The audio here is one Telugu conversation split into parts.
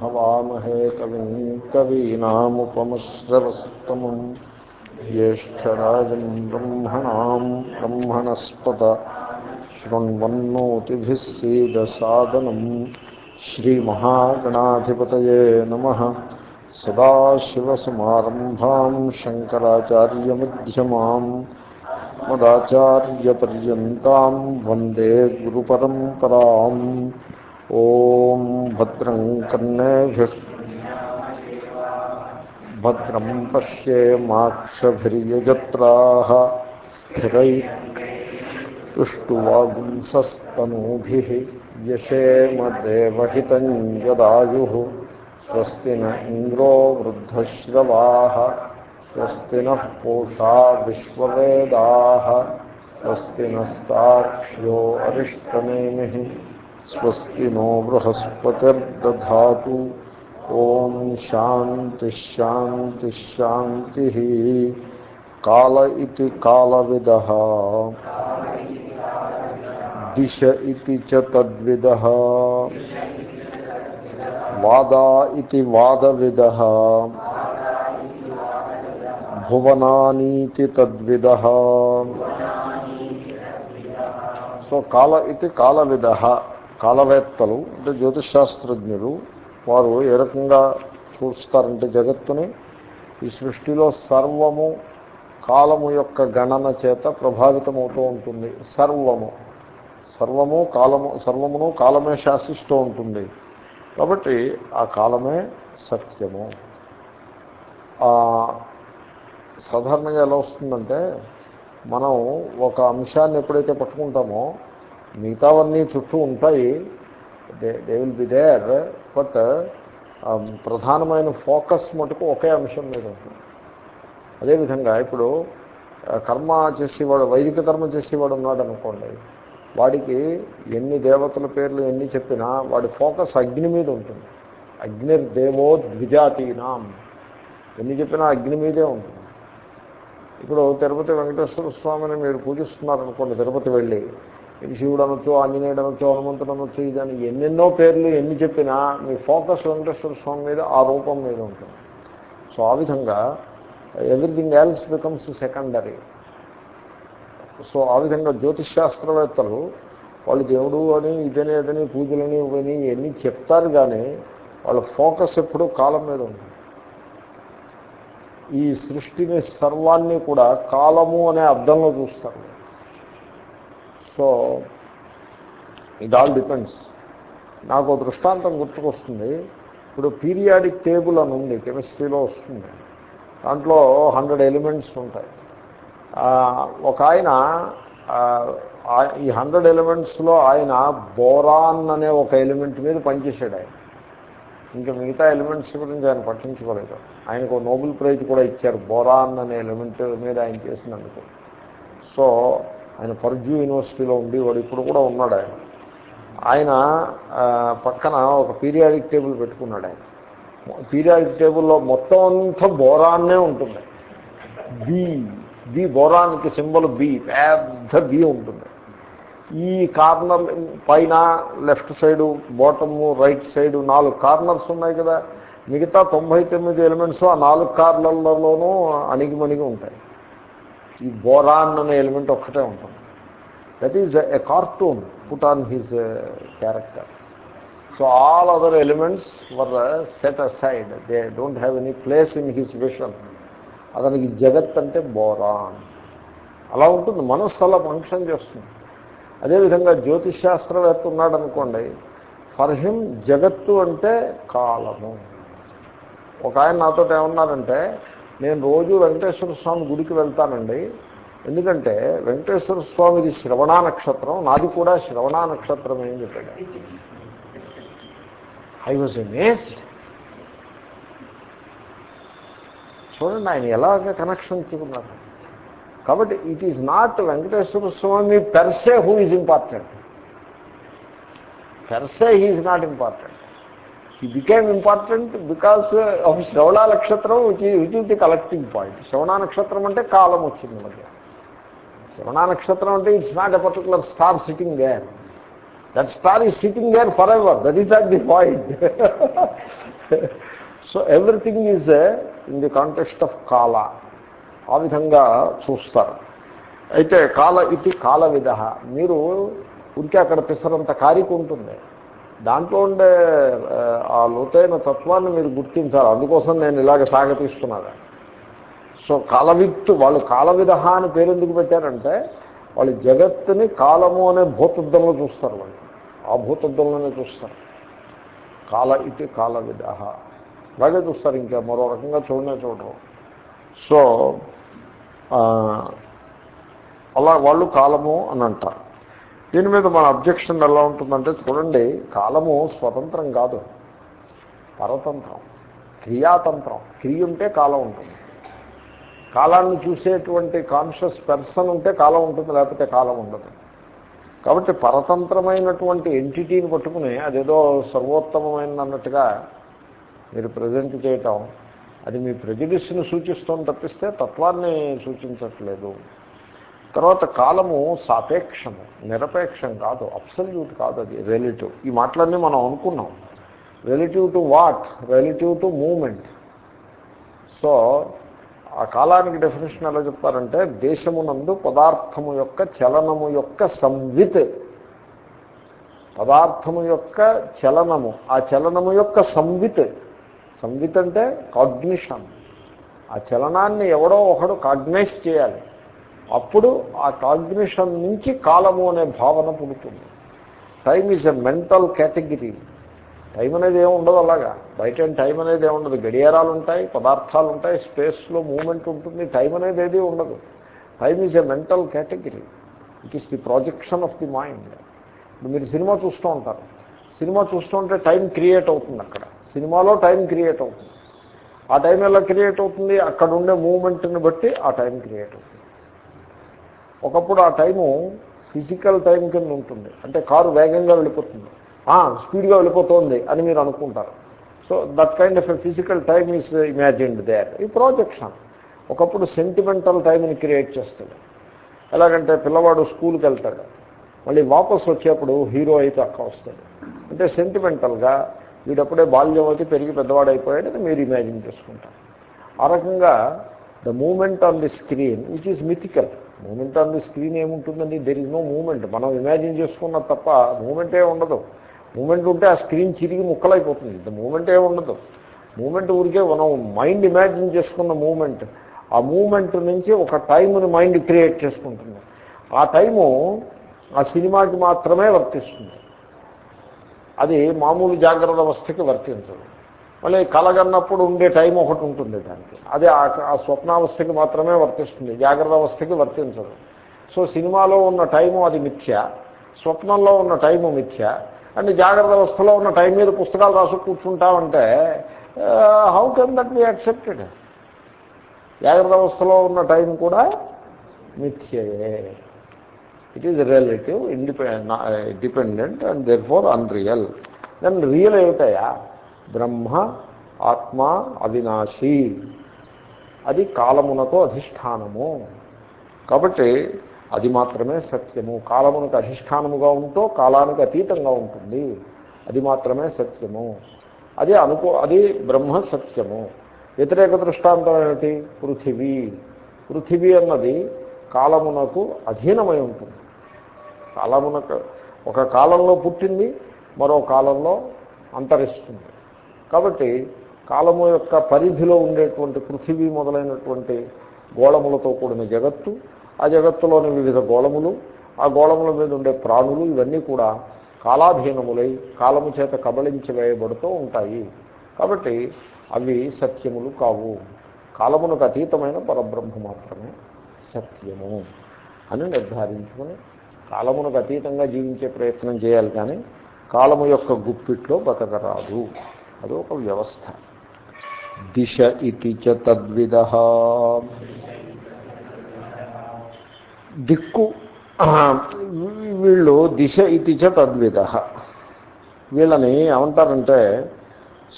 हवामहे कविम् कवीनामुपमश्रवस्तमम् ज्येष्ठराजम् ब्रह्मणाम् ब्रह्मणस्पत शृण्वन्नोतिभिः सीदसादनम् श्रीमहागणाधिपतये नमः सदाशिवसमारम्भाम् शङ्कराचार्यमध्यमाम् मदाचार्यपर्यन्ताम् वन्दे गुरुपरम्पराम् ॐ भद्रं कर्णेभिः भद्रं पश्येमाक्षभिर्यजत्राः स्थिरैतुष्टुवागुंसस्तनूभिः यशेमदेवहितं यदायुः। स्वस्ति न इन्द्रो वृद्धश्रवाः। स्वस्ति नः पूषा विश्ववेदाः। स्वस्ति नस्ताक्ष्यो स्वस्ति नो बृहस्पतिर्दधातु ॐ शान्तिश्शान्तिश्शान्तिः काल इति कालविदः दिश इति च तद्विदः वादा इति वादविदः భువనానీతి తద్విద సో కాల ఇది కాలవిద కాలవేత్తలు అంటే జ్యోతిషాస్త్రజ్ఞులు వారు ఏ రకంగా చూస్తారంటే జగత్తుని ఈ సృష్టిలో సర్వము కాలము యొక్క గణన చేత ప్రభావితమవుతూ ఉంటుంది. సర్వము. సర్వము కాలము సర్వమును కాలమే శాసిస్తూ ఉంటుంది. కాబట్టి ఆ కాలమే సత్యము. సాధారణంగా ఎలా వస్తుందంటే మనం ఒక అంశాన్ని ఎప్పుడైతే పట్టుకుంటామో మిగతావన్నీ చుట్టూ ఉంటాయి. They they will be there but ప్రధానమైన ఫోకస్ మటుకు ఒకే అంశం మీద ఉంటుంది. అదేవిధంగా ఇప్పుడు కర్మ చేసేవాడు వైదిక కర్మ చేసేవాడు ఉన్నాడు అనుకోండి వాడికి ఎన్ని దేవతల పేర్లు ఎన్ని చెప్పినా వాడి ఫోకస్ అగ్ని మీద ఉంటుంది. అగ్నిర్దేవో ద్విజాతీనాం. ఎన్ని చెప్పినా అగ్ని మీదే ఉంటుంది. ఇప్పుడు తిరుపతి వెంకటేశ్వర స్వామిని మీరు పూజిస్తున్నారనుకోండి తిరుపతి వెళ్ళి శివుడు అనొచ్చు ఆంజనేయుడు అనొచ్చు హనుమంతుడు అనొచ్చు ఇదని ఎన్నెన్నో పేర్లు ఎన్ని చెప్పినా మీ ఫోకస్ వెంకటేశ్వర స్వామి మీద ఆ రూపం మీద ఉంటుంది. సో ఆ విధంగా everything else becomes secondary. So ఆ విధంగా జ్యోతిష్ శాస్త్రవేత్తలు వాళ్ళు దేవుడు అని ఇదని అదని పూజలని ఇవని ఇవన్నీ చెప్తారు కానీ వాళ్ళ ఫోకస్ ఎప్పుడూ కాలం మీద ఉంటుంది. ఈ సృష్టిని సర్వాన్ని కూడా కాలము అనే అర్థంలో చూస్తారు. సో ఇట్ ఆల్ డిపెండ్స్ నాకు దృష్టాంతం గుర్తుకొస్తుంది. ఇప్పుడు పీరియాడిక్ టేబుల్ అని ఉంది కెమిస్ట్రీలో వస్తుంది. దాంట్లో హండ్రెడ్ ఎలిమెంట్స్ ఉంటాయి. ఒక ఆయన ఈ హండ్రెడ్ ఎలిమెంట్స్లో ఆయన బోరాన్ అనే ఒక ఎలిమెంట్ మీద పనిచేశాడు ఆయన. ఇంకా మిగతా ఎలిమెంట్స్ గురించి ఆయన పట్టించుకోలేదు. ఆయనకు నోబెల్ ప్రైజ్ కూడా ఇచ్చారు బోరాన్ అనే ఎలిమెంట్ మీద ఆయన చేసినందుకు. సో ఆయన పర్జ్యూ యూనివర్సిటీలో ఉండి వాడు ఇప్పుడు కూడా ఉన్నాడు ఆయన. ఆయన పక్కన ఒక పీరియాడిక్ టేబుల్ పెట్టుకున్నాడు ఆయన. పీరియాడిక్ టేబుల్లో మొత్తం అంతా బోరాన్నే ఉంటుంది. బి బి బోరాన్కి సింబల్ బి పెద్ద బి ఉంటుంది. ఈ కార్నర్ పైన left side bottom right side నాలుగు కార్నర్స్ ఉన్నాయి కదా. మిగతా తొంభై తొమ్మిది ఎలిమెంట్స్ ఆ నాలుగు కార్నర్లలోనూ అణిగిమణిగి ఉంటాయి. ఈ బోరాన్ అనే ఎలిమెంట్ ఒక్కటే ఉంటుంది. That is a cartoon put on his character so all other elements were set aside they don't have any place in his vision అతనికి జగత్ అంటే బోరాన్. అలా ఉంటుంది. మనస్సు అలా ఫంక్షన్ చేస్తుంది. అదేవిధంగా జ్యోతిష్ శాస్త్రవేత్త ఉన్నాడు అనుకోండి. ఫర్ హిమ్ జగత్తు అంటే కాలము. ఒక ఆయన నాతో ఏమన్నారంటే నేను రోజు వెంకటేశ్వర స్వామి గుడికి వెళ్తానండి. ఎందుకంటే వెంకటేశ్వర స్వామిది శ్రవణా నక్షత్రం నాది కూడా శ్రవణా నక్షత్రం ఏం చెప్పాడు. ఐ వాజ్ అమేజ్డ్ చూడండి ఆయన ఎలాగ కనెక్షన్ ఇచ్చుకున్నారు కాబట్టి it is not Venkateswara Swami per se who is important per se he's not important he became important because of Shravana నక్షత్రం which which is the collecting point Shravana నక్షత్రం అంటే కాలం వచ్చింది మధ్య. శ్రవణ నక్షత్రం అంటే it's not a particular star sitting there that star is sitting there forever that is at the point so everything is in the context of కాల ఆ విధంగా చూస్తారు. అయితే కాల ఇది కాల విధ మీరు ఉడికి అక్కడ పిసరంత కారిక ఉంటుంది దాంట్లో ఉండే ఆ లోతైన తత్వాన్ని మీరు గుర్తించాలి. అందుకోసం నేను ఇలాగ సాగతిస్తున్నాను. సో కాలవిత్తు వాళ్ళు కాలవిధ అని పేరు ఎందుకు పెట్టారంటే వాళ్ళు జగత్తుని కాలము అనే భూతద్దంలో చూస్తారు వాళ్ళు. ఆ భూతద్దంలోనే చూస్తారు. కాల ఇది కాలవిధ అలాగే చూస్తారు ఇంకా మరో రకంగా చూడనే చూడరు. సో అలా వాళ్ళు కాలము అని అంటారు. దీని మీద మన అబ్జెక్షన్ ఎలా ఉంటుందంటే చూడండి కాలము స్వతంత్రం కాదు. పరతంత్రం. క్రియాతంత్రం. క్రియ ఉంటే కాలం ఉంటుంది. కాలాన్ని చూసేటువంటి కాన్షియస్ పర్సన్ ఉంటే కాలం ఉంటుంది లేకపోతే కాలం ఉండదు. కాబట్టి పరతంత్రమైనటువంటి ఎంటిటీని పట్టుకుని అదేదో సర్వోత్తమమైన అన్నట్టుగా మీరు ప్రజెంట్ చేయటం అది మీ ప్రెజడిస్ని సూచిస్తుంది తప్పిస్తే తత్వాన్ని సూచించట్లేదు. తర్వాత కాలము సాపేక్షము నిరపేక్షం కాదు అబ్సల్యూట్ కాదు అది రిలేటివ్ ఈ మాటలన్నీ మనం అనుకున్నాం. Relative to what relative to moment so ఆ కాలానికి డెఫినేషన్ ఎలా చెప్తారంటే దేశమునందు పదార్థము యొక్క చలనము యొక్క సంవిత్. పదార్థము యొక్క చలనము ఆ చలనము యొక్క సంవిత్. సంవిత్ అంటే కాగ్నిషన్ ఆ చలనాన్ని ఎవడో ఒకడు కాగ్నైజ్ చేయాలి. అప్పుడు ఆ కాగ్నిషన్ నుంచి కాలము అనే భావన పుడుతుంది. Time is a mental category time అనేది ఏమి ఉండదు అలాగా. బయట టైం అనేది ఏమి ఉండదు. గడియారాలు ఉంటాయి పదార్థాలు ఉంటాయి స్పేస్లో మూమెంట్ ఉంటుంది టైం అనేది ఏది ఉండదు. Time is a mental category it is the projection of the mind ఇప్పుడు మీరు సినిమా చూస్తూ ఉంటారు. సినిమా చూస్తూ ఉంటే టైం క్రియేట్ అవుతుంది అక్కడ. సినిమాలో టైం క్రియేట్ అవుతుంది. ఆ టైం ఎలా క్రియేట్ అవుతుంది? అక్కడ ఉండే మూమెంట్ని బట్టి ఆ టైం క్రియేట్ అవుతుంది. ఒకప్పుడు ఆ టైము ఫిజికల్ టైం కింద ఉంటుంది. అంటే కారు వేగంగా వెళ్ళిపోతుంది. స్పీడ్గా వెళ్ళిపోతుంది అని మీరు అనుకుంటారు. So that kind of a physical time is imagined there. ఈ ప్రాజెక్షన్ ఒకప్పుడు సెంటిమెంటల్ టైంని క్రియేట్ చేస్తాడు ఎలాగంటే పిల్లవాడు స్కూల్కి వెళ్తాడు. మళ్ళీ వాపస్ వచ్చేప్పుడు హీరో అయితే అక్క వస్తాడు. అంటే సెంటిమెంటల్గా వీడప్పుడే బాల్యం అయితే పెరిగి పెద్దవాడు అయిపోయాడని మీరు ఇమాజిన్ చేసుకుంటారు. ఆ రకంగా the moment on the screen which is mythical moment on the screen ఏముంటుందండి? దెర్ ఇస్ నో మూమెంట్ మనం ఇమాజిన్ చేసుకున్న తప్ప మూమెంటే ఉండదు. మూమెంట్ ఉంటే ఆ స్క్రీన్ చిరిగి ముక్కలైపోతుంది. ద మూమెంటే ఉండదు. మూమెంట్ ఊరికే మనం మైండ్ ఇమాజిన్ చేసుకున్న మూమెంట్ ఆ మూమెంట్ నుంచి ఒక టైంని మైండ్ క్రియేట్ చేసుకుంటుంది. ఆ టైము ఆ సినిమాకి మాత్రమే వర్తిస్తుంది. అది మామూలు జాగ్రత్త అవస్థకి వర్తించదు. మళ్ళీ కలగన్నప్పుడు ఉండే టైం ఒకటి ఉంటుంది దానికి. అదే ఆ స్వప్నావస్థకి మాత్రమే వర్తిస్తుంది జాగ్రత్త అవస్థకి వర్తించదు. సో సినిమాలో ఉన్న టైము అది మిథ్య స్వప్నంలో ఉన్న టైము మిథ్య అండ్ జాగ్రత్త అవస్థలో ఉన్న టైం మీద పుస్తకాలు రాసు కూర్చుంటామంటే how can that be accepted జాగ్రత్త అవస్థలో ఉన్న టైం కూడా మిథ్యయే it is relative independent dependent and therefore unreal then real ఏమిటయా బ్రహ్మ ఆత్మ అవినాశి. అది కాలమునకు అధిష్టానము. కాబట్టి అది మాత్రమే సత్యము. కాలమునకు అధిష్టానముగా ఉంటూ కాలానికి అతీతంగా ఉంటుంది. అది మాత్రమే సత్యము. అది అనుకో అది బ్రహ్మ సత్యము. వ్యతిరేక దృష్టాంతం ఏమిటి? పృథివీ. పృథివీ అన్నది కాలమునకు అధీనమై ఉంటుంది. కాలమునకు ఒక కాలంలో పుట్టింది మరో కాలంలో అంతరిస్తుంది. కాబట్టి కాలము యొక్క పరిధిలో ఉండేటువంటి పృథివీ మొదలైనటువంటి గోళములతో కూడిన జగత్తు ఆ జగత్తులోని వివిధ గోళములు ఆ గోళముల మీద ఉండే ప్రాణులు ఇవన్నీ కూడా కాలాధీనములై కాలము చేత కబళించి వేయబడుతూ ఉంటాయి. కాబట్టి అవి సత్యములు కావు. కాలమునకు అతీతమైన పరబ్రహ్మ మాత్రమే సత్యము అని నిర్ధారించుకుని కాలమునకు అతీతంగా జీవించే ప్రయత్నం చేయాలి కానీ కాలము యొక్క గుప్పిట్లో బతకరాదు. అదొక వ్యవస్థ. దిశ ఇది చ తద్విధ దిక్కు వీళ్ళు దిశ ఇది చ తద్విధ వీళ్ళని ఏమంటారంటే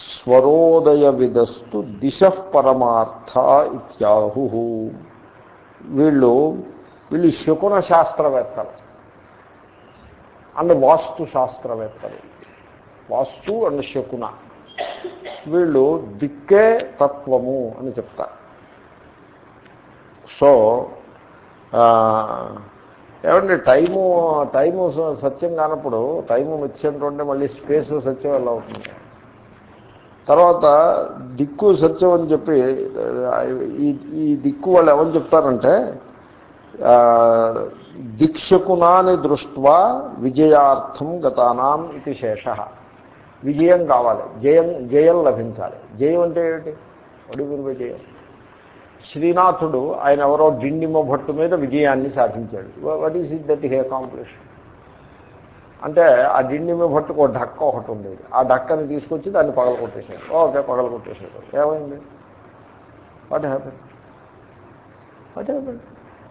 స్వరోదయ విధస్తు దిశ పరమార్థ ఇత్యాహు. వీళ్ళు వీళ్ళు శకున శాస్త్రవేత్తలు. అండ్ వాస్తు శాస్త్రవేత్తలు. వాస్తు అండ్ శకున. వీళ్ళు దిక్కే తత్వము అని చెప్తారు సో ఏమండి టైము టైము సత్యం కానప్పుడు టైము మిథ్యంతో ఉంటే మళ్ళీ స్పేస్ సత్యం ఎలా అవుతుంది? తర్వాత దిక్కు సత్యం అని చెప్పి ఈ ఈ దిక్కు వాళ్ళు ఎవరు చెప్తారంటే దిక్షకునాని దృష్ట్వా విజయార్థం గతానాం ఇది శేష. విజయం కావాలి. జయం జయం లభించాలి. జయం అంటే ఏమిటి? అడుగురు విజయం శ్రీనాథుడు ఆయన ఎవరో డిండిమ భట్టు మీద విజయాన్ని సాధించాడు. What is it that he accomplish అంటే ఆ డిండిమ భట్టుకు ఒక డక్క ఒకటి ఉండేది. ఆ డక్కని తీసుకొచ్చి దాన్ని పగల కొట్టేశాడు ఓకే పగల కొట్టేశాడు ఏమైంది? వాట్ హ్యాపీ వాట్ హ్యాపీ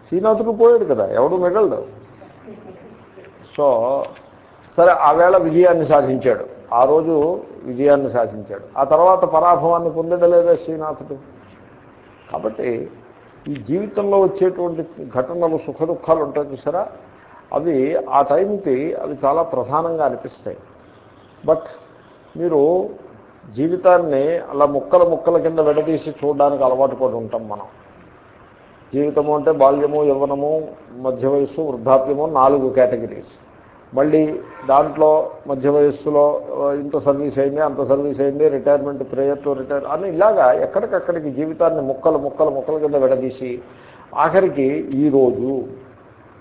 శ్రీనాథుడు పోయాడు కదా. ఎవడు మిగలడు? సో సరే ఆవేళ విజయాన్ని సాధించాడు. ఆ రోజు విజయాన్ని సాధించాడు. ఆ తర్వాత పరాభవాన్ని పొందడలేదా శ్రీనాథుడు. కాబట్టి ఈ జీవితంలో వచ్చేటువంటి ఘటనలు సుఖ దుఃఖాలు ఉంటాయి చూసారా? అవి ఆ టైంకి అవి చాలా ప్రధానంగా అనిపిస్తాయి. బట్ మీరు జీవితాన్ని అలా ముక్కల ముక్కల కింద విడదీసి చూడడానికి అలవాటు పడి ఉంటాం మనం. జీవితము అంటే బాల్యము యవ్వనము మధ్య వయస్సు వృద్ధాప్యము నాలుగు కేటగిరీస్. మళ్ళీ దాంట్లో మధ్య వయస్సులో ఇంత సర్వీస్ అయింది అంత సర్వీస్ అయింది రిటైర్మెంట్ ప్రేయర్ టు రిటైర్ అని ఇలాగా ఎక్కడికక్కడికి జీవితాన్ని ముక్కలు ముక్కలు ముక్కల కింద విడదీసి ఆఖరికి ఈరోజు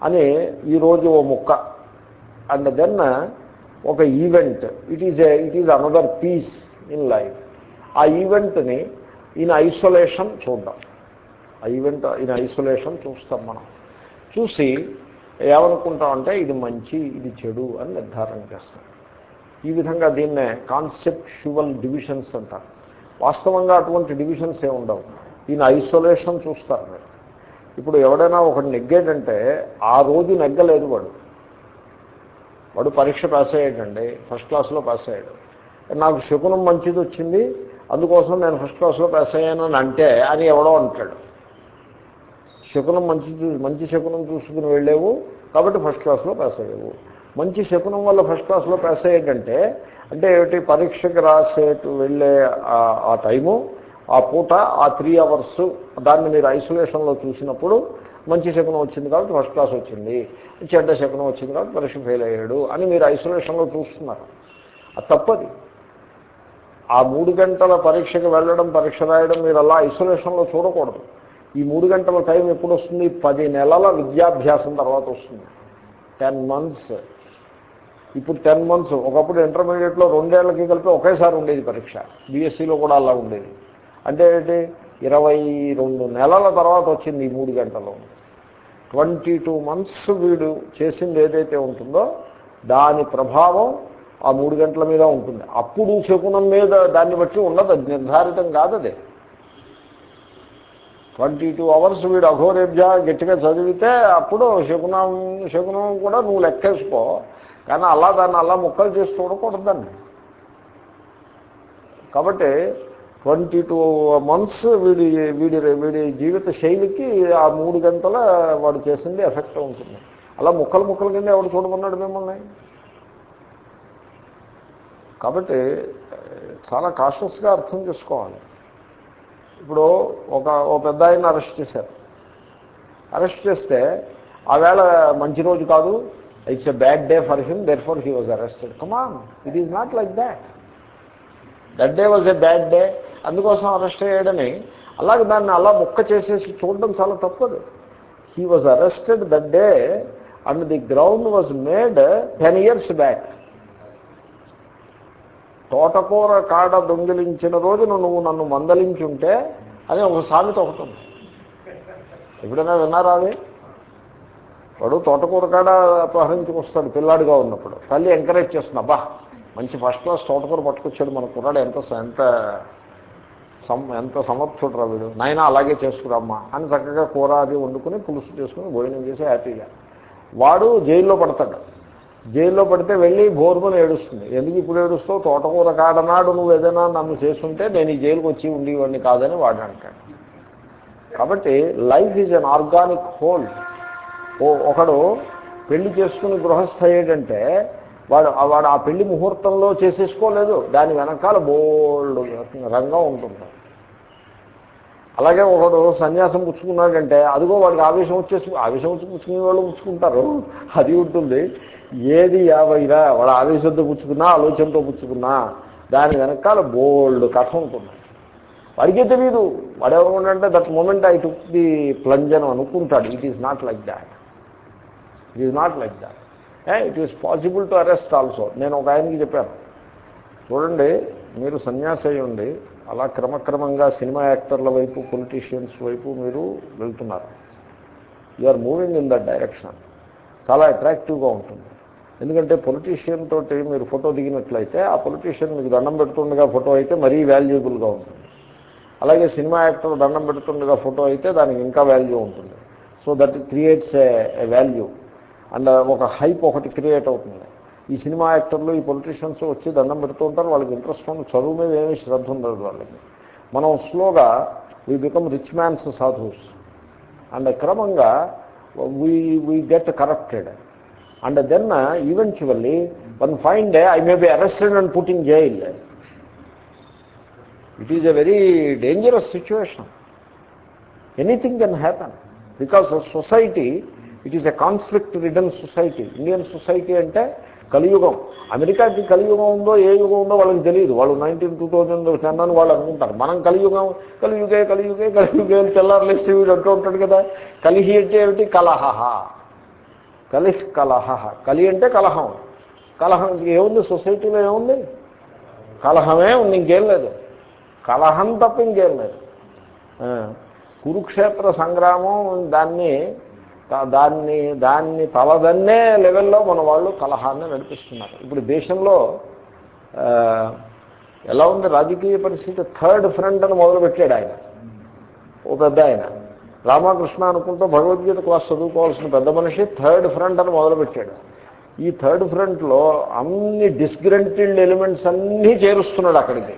అని ఈరోజు ఓ ముక్క. అండ్ దెన్ ఒక event it is it is another piece in life ఆ ఈవెంట్ని ఇన్ ఐసోలేషన్ చూద్దాం ఆ ఈవెంట్ ఇన్ ఐసోలేషన్ చూస్తాం మనం. చూసి ఏమనుకుంటామంటే ఇది మంచి ఇది చెడు అని నిర్ధారణ చేస్తాం ఈ విధంగా దీన్నే కాన్సెప్చువల్ డివిజన్స్ అంటారు. వాస్తవంగా అటువంటి డివిజన్స్ ఏమి ఉండవు. దీని ఐసోలేషన్ చూస్తారు మీరు. ఇప్పుడు ఎవడైనా ఒకటి నెగ్గాడంటే ఆ రోజు నెగ్గలేదు వాడు. వాడు పరీక్ష పాస్ అయ్యాడండి ఫస్ట్ క్లాస్లో పాస్ అయ్యాడు. నాకు శకునం మంచిది వచ్చింది అందుకోసం నేను ఫస్ట్ క్లాస్లో పాస్ అయ్యానని అంటే అని ఎవడో అంటాడు. శకునం మంచి మంచి శకునం చూసుకుని వెళ్ళేవు కాబట్టి ఫస్ట్ క్లాస్లో పాస్ అయ్యేవు. మంచి శకునం వల్ల ఫస్ట్ క్లాస్లో పాస్ అయ్యేటంటే అంటే ఏమిటి పరీక్షకి రాసేటు వెళ్ళే ఆ టైము ఆ పూట ఆ త్రీ అవర్స్ దాన్ని మీరు ఐసోలేషన్లో చూసినప్పుడు మంచి శకునం వచ్చింది కాబట్టి ఫస్ట్ క్లాస్ వచ్చింది. చెడ్డ శకునం వచ్చింది కాబట్టి పరీక్ష ఫెయిల్ అయ్యాడు అని మీరు ఐసోలేషన్లో చూస్తున్నారు. అది తప్పది. ఆ మూడు గంటల పరీక్షకు వెళ్ళడం పరీక్ష రాయడం మీరు అలా ఐసోలేషన్లో చూడకూడదు. ఈ మూడు గంటల టైం ఎప్పుడు వస్తుంది పది నెలల విద్యాభ్యాసం తర్వాత వస్తుంది. Ten months. ఇప్పుడు టెన్ మంత్స్. ఒకప్పుడు ఇంటర్మీడియట్లో రెండేళ్ళకి కలిపి ఒకేసారి ఉండేది పరీక్ష. బీఎస్సీలో కూడా అలా ఉండేది. అంటే ఏంటి? ఇరవై రెండు నెలల తర్వాత వచ్చింది ఈ మూడు గంటలు. ట్వంటీ టూ మంత్స్ వీడు చేసింది ఏదైతే ఉంటుందో దాని ప్రభావం ఆ మూడు గంటల మీద ఉంటుంది. అప్పుడు శకునం మీద దాన్ని బట్టి ఉండదు నిర్ధారితం కాదు అదే. ట్వంటీ టూ అవర్స్ వీడు అఘోరేభ్య గట్టిగా చదివితే అప్పుడు శకునం శకునం కూడా నువ్వు లెక్కేసుకో. కానీ అలా దాన్ని అలా ముక్కలు చేసి చూడకూడదు దాన్ని. కాబట్టి ట్వంటీ టూ మంత్స్ వీడి వీడి వీడి జీవిత శైలికి ఆ మూడు గంటల వాడు చేసింది ఎఫెక్ట్ ఉంటుంది. అలా ముక్కలు ముక్కల కింద ఎవడు చూడమన్నాడు మిమ్మల్ని? కాబట్టి చాలా కాషస్గా అర్థం చేసుకోవాలి. ఇప్పుడు ఒక ఓ పెద్ద ఆయన అరెస్ట్ చేశారు. అరెస్ట్ చేస్తే ఆవేళ మంచి రోజు కాదు it's a bad day for him therefore he was arrested come on it is not like that that day was a bad day అందుకోసం అరెస్ట్ అయ్యాడని. అలాగే దాన్ని అలా ముక్క చేసేసి చూడడం చాలా తప్పదు. He was arrested that day and the ground was made ten years back తోటకూర కాడ దొంగిలించిన రోజున నువ్వు నన్ను మందలించుంటే అని ఒక సామెత ఒకటి ఉంది. ఎప్పుడైనా విన్నారా అది? వాడు తోటకూర కాడ అపహరించుకొస్తాడు పిల్లాడిగా ఉన్నప్పుడు. తల్లి ఎంకరేజ్ చేస్తున్నా అబ్బా మంచి ఫస్ట్ క్లాస్ తోటకూర పట్టుకొచ్చాడు మన కుర్రాడు ఎంత ఎంత సమ ఎంత సమర్థుడురా వీడు. నాయన అలాగే చేసుకురామ్మా అని చక్కగా కూర అది వండుకుని పులుసు చేసుకుని భోజనం చేసి హ్యాపీగా. వాడు జైల్లో పడతాడు. జైల్లో పడితే వెళ్ళి భోర్మని ఏడుస్తుంది. ఎందుకు ఇప్పుడు ఏడుస్తావు? తోటకూర కాడనాడు నువ్వు ఏదైనా నన్ను చేస్తుంటే నేను ఈ జైలుకి వచ్చి ఉండేవాడిని కాదని వాడు అంటాడు. కాబట్టి life is an organic whole. ఓ ఒకడు పెళ్ళి చేసుకుని గృహస్థ అయ్యాడంటే వాడు వాడు ఆ పెళ్ళి ముహూర్తంలో చేసేసుకోలేదు. దాని వెనకాల బోల్డ్ రంగం ఉంటుంది. అలాగే ఒకడు సన్యాసం పుచ్చుకున్నాడంటే అదిగో వాడికి ఆవేశం వచ్చేసి ఆవేశం వచ్చి పుచ్చుకునే వాళ్ళు పుచ్చుకుంటారు. అది ఉంటుంది. ఏది యాభైరా వాడు ఆవేశంతో పుచ్చుకున్నా ఆలోచనతో పుచ్చుకున్నా దాని వెనకాల బోల్డ్ కథ ఉంటుంది. వాడికే తెలియదు వాడేమనుకుంటే that moment I took the plunge అని అనుకుంటాడు. It is not like that it is not like that it is possible to arrest also నేను ఒక ఆయనకి చెప్పాను. చూడండి మీరు సన్యాసి అయ్యండి అలా క్రమక్రమంగా సినిమా యాక్టర్ల వైపు పొలిటీషియన్స్ వైపు మీరు వెళ్తున్నారు. You are moving in that direction చాలా అట్రాక్టివ్గా ఉంటుంది. ఎందుకంటే పొలిటీషియన్ తోటి మీరు ఫోటో దిగినట్లయితే ఆ పొలిటీషియన్ మీకు దండం పెడుతుండగా ఫోటో అయితే మరీ వాల్యుయబుల్గా ఉంటుంది. అలాగే సినిమా యాక్టర్ దండం పెడుతుండగా ఫోటో అయితే దానికి ఇంకా వాల్యూ ఉంటుంది. So that creates a value and ఒక హైప్ ఒకటి క్రియేట్ అవుతుంది. ఈ సినిమా యాక్టర్లు ఈ పొలిటీషియన్స్ వచ్చి దండం పెడుతూ ఉంటారు. వాళ్ళకి ఇంట్రెస్ట్ ఉంది చదువు మీద ఏమీ శ్రద్ధ ఉండదు వాళ్ళకి. మనం స్లోగా we become rich man's sadhus and క్రమంగా we we get corrupted and then eventually one fine day I may be arrested and put in jail it is a very dangerous situation anything can happen because society it is a conflict ridden society Indian society అంటే కలియుగం. అమెరికాకి కలియుగం ఉందో ఏ యుగం ఉందో వాళ్ళకి తెలియదు. వాళ్ళు నైన్టీన్ టూ థౌజండ్ టెన్ అని వాళ్ళు అనుకుంటారు. మనం కలియుగం కలియుగే కలియుగే కలియుగే అని తెల్లారులేసి వీడు అంటూ ఉంటాడు కదా. కలిహి అంటే ఏమిటి? కలహ కలిహ్ కలహ కలి అంటే కలహం. కలహం ఏముంది? సొసైటీలో ఏముంది? కలహమే ఉంది ఇంకేం లేదు. కలహం తప్ప ఇంకేం లేదు. కురుక్షేత్ర సంగ్రామం దాన్ని దాన్ని దాన్ని తలదన్నే లెవెల్లో మన వాళ్ళు కలహాన్ని నడిపిస్తున్నారు. ఇప్పుడు దేశంలో ఎలా ఉంది రాజకీయ పరిస్థితి? థర్డ్ ఫ్రంట్ అని మొదలుపెట్టాడు ఆయన. ఓ పెద్ద ఆయన. రామకృష్ణ అనుకుంటూ భగవద్గీత క్లాస్ చదువుకోవాల్సిన పెద్ద మనిషి థర్డ్ ఫ్రంట్ అని మొదలుపెట్టాడు. ఈ థర్డ్ ఫ్రంట్లో అన్ని డిస్గ్రంటిల్డ్ ఎలిమెంట్స్ అన్నీ చేరుస్తున్నాడు అక్కడికి.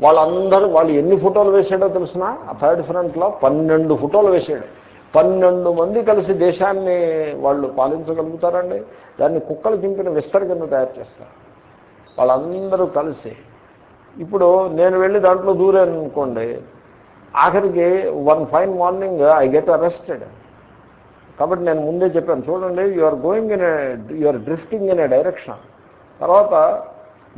వాళ్ళందరూ వాళ్ళు ఎన్ని ఫోటోలు వేసాడో తెలిసిన ఆ థర్డ్ ఫ్రంట్లో పన్నెండు ఫోటోలు వేసాడు పన్నెండు మంది కలిసి దేశాన్ని వాళ్ళు పాలించగలుగుతారండి. దాన్ని కుక్కలు చింపిన విస్తర కింద తయారు చేస్తారు. వాళ్ళందరూ కలిసి. ఇప్పుడు నేను వెళ్ళి దాంట్లో దూరాను అనుకోండి. ఆఖరికి one fine morning I get arrested. కాబట్టి నేను ముందే చెప్పాను చూడండి you are going in you are drifting in a direction తర్వాత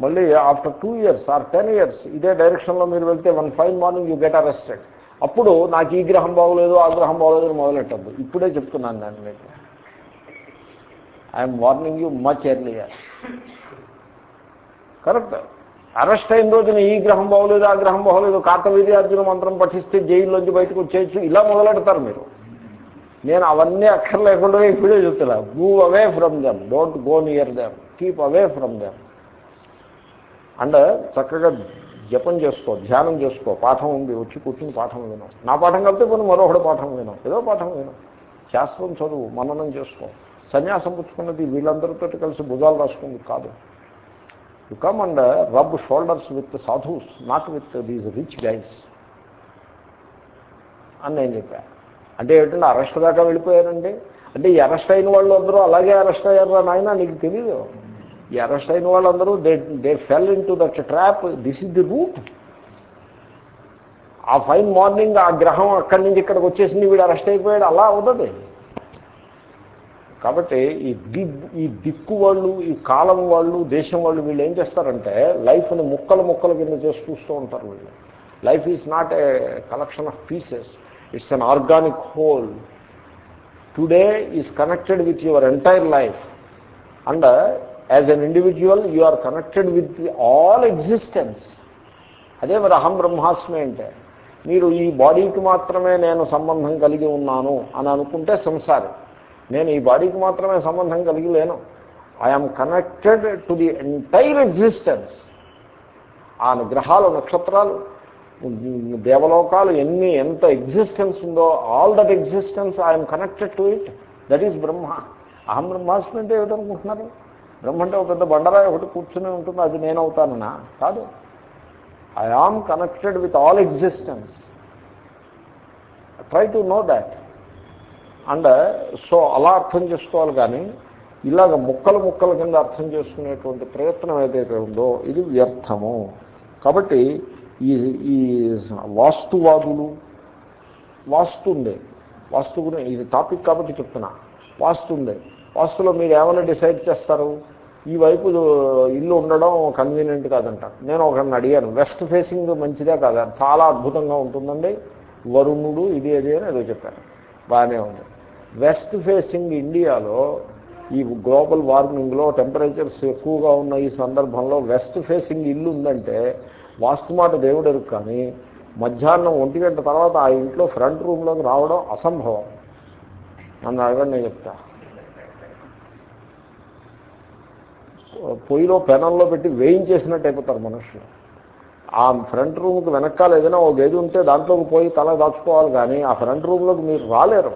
మళ్ళీ after two years or ten years ఇదే డైరెక్షన్లో మీరు వెళ్తే one fine morning you get arrested అప్పుడు నాకు ఈ గ్రహం బాగోలేదు ఆ గ్రహం బాగోలేదు అని మొదలెట్టద్దు. ఇప్పుడే చెప్తున్నాను నేను మీకు. I'm warning you much earlier correct arrest అయిన రోజున ఈ గ్రహం బాగోలేదు ఆ గ్రహం బాగోలేదు కార్తవీర్య అర్జున మంత్రం పఠిస్తే జైల్లోంచి బయటకు వచ్చేయచ్చు. ఇలా మొదలెడతారు మీరు. నేను అవన్నీ అక్కర్లేకుండా ఇప్పుడే చెప్తున్నా move away from them don't go near them keep away from them and చక్కగా జపం చేసుకో ధ్యానం చేసుకో పాఠం ఉంది వచ్చి కూర్చుని పాఠం వినం. నా పాఠం కలిపితే కొన్ని మరొకటి పాఠం వినం. ఏదో పాఠం వినం. శాస్త్రం చదువు మననం చేసుకో. సన్యాసం పుచ్చుకున్నది వీళ్ళందరితో కలిసి భుజాలు రాసుకుంది కాదు. You come and rub shoulders with sadhus not with these rich guides అని నేను చెప్పాను అంటే ఏంటంటే అరెస్ట్ దాకా వెళ్ళిపోయారండి. అంటే ఈ అరెస్ట్ అయిన వాళ్ళు అందరూ అలాగే అరెస్ట్ అయ్యారు నాయన నీకు తెలియదు ఈ అరెస్ట్ అయిన వాళ్ళందరూ they they fell into that trap this is the route ఆ ఫైన్ మార్నింగ్ ఆ గ్రహం అక్కడి నుంచి ఇక్కడికి వచ్చేసింది వీడు అరెస్ట్ అయిపోయాడు. అలా అవుతుంది. కాబట్టి ఈ ది ఈ దిక్కు వాళ్ళు ఈ కాలం వాళ్ళు దేశం వాళ్ళు వీళ్ళు ఏం చేస్తారంటే లైఫ్ని ముక్కలు ముక్కలు కింద చేసి చూస్తూ ఉంటారు వీళ్ళు. Life is not a collection of pieces it's an organic whole today is connected with your entire life and as an individual you are connected with all existence అదే మరి అహం బ్రహ్మాస్మి అంటే మీరు ఈ బాడీకి మాత్రమే నేను సంబంధం కలిగి ఉన్నాను అని అనుకుంటే సంసారి. నేను ఈ బాడీకి మాత్రమే సంబంధం కలిగి లేను. I'm connected to the entire existence ఆ గ్రహాలు నక్షత్రాలు దేవలోకాలు ఎన్ని ఎంత ఎగ్జిస్టెన్స్ ఉందో all that existence I'm connected to it that is బ్రహ్మ అహం బ్రహ్మాస్మి అంటే ఏమిటనుకుంటున్నారు? బ్రహ్మ అంటే ఒక పెద్ద బండరాయి ఒకటి కూర్చుని ఉంటుంది అది నేను అవుతానన్నా? కాదు. I am connected with all existence try to know that and so అలా అర్థం చేసుకోవాలి కానీ ఇలాగ ముక్కలు ముక్కల కింద అర్థం చేసుకునేటువంటి ప్రయత్నం ఏదైతే ఉందో ఇది వ్యర్థము. కాబట్టి ఈ ఈ వాస్తువాదులు వాస్తు ఉంది వాస్తు గురించి ఇది టాపిక్ కాబట్టి చెప్తున్నా. వాస్తు ఉంది వాస్తులో మీరు ఏమైనా డిసైడ్ చేస్తారు? ఈ వైపు ఇల్లు ఉండడం కన్వీనియంట్ కాదంటారు నేను ఒకరిని అడిగాను వెస్ట్ ఫేసింగ్ మంచిదే కాదా? చాలా అద్భుతంగా ఉంటుందండి. వరుణుడు ఇది అది అని ఏదో చెప్పారు. బాగానే ఉంది. వెస్ట్ ఫేసింగ్ ఇండియాలో ఈ గ్లోబల్ వార్మింగ్లో టెంపరేచర్స్ ఎక్కువగా ఉన్న ఈ సందర్భంలో వెస్ట్ ఫేసింగ్ ఇల్లు ఉందంటే వాస్తుమాట దేవుడు కానీ మధ్యాహ్నం ఒంటి గంట తర్వాత ఆ ఇంట్లో ఫ్రంట్ రూమ్లోకి రావడం అసంభవం. నన్ను అడగండి నేను చెప్తాను పొయ్యిలో పెనంలో పెట్టి వేయించేసినట్టు అయిపోతారు మనుషులు. ఆ ఫ్రంట్ రూమ్కి వెనకాల ఏదైనా ఒక గది ఉంటే దాంట్లోకి పోయి తల దాచుకోవాలి కానీ ఆ ఫ్రంట్ రూమ్లోకి మీరు రాలేరు.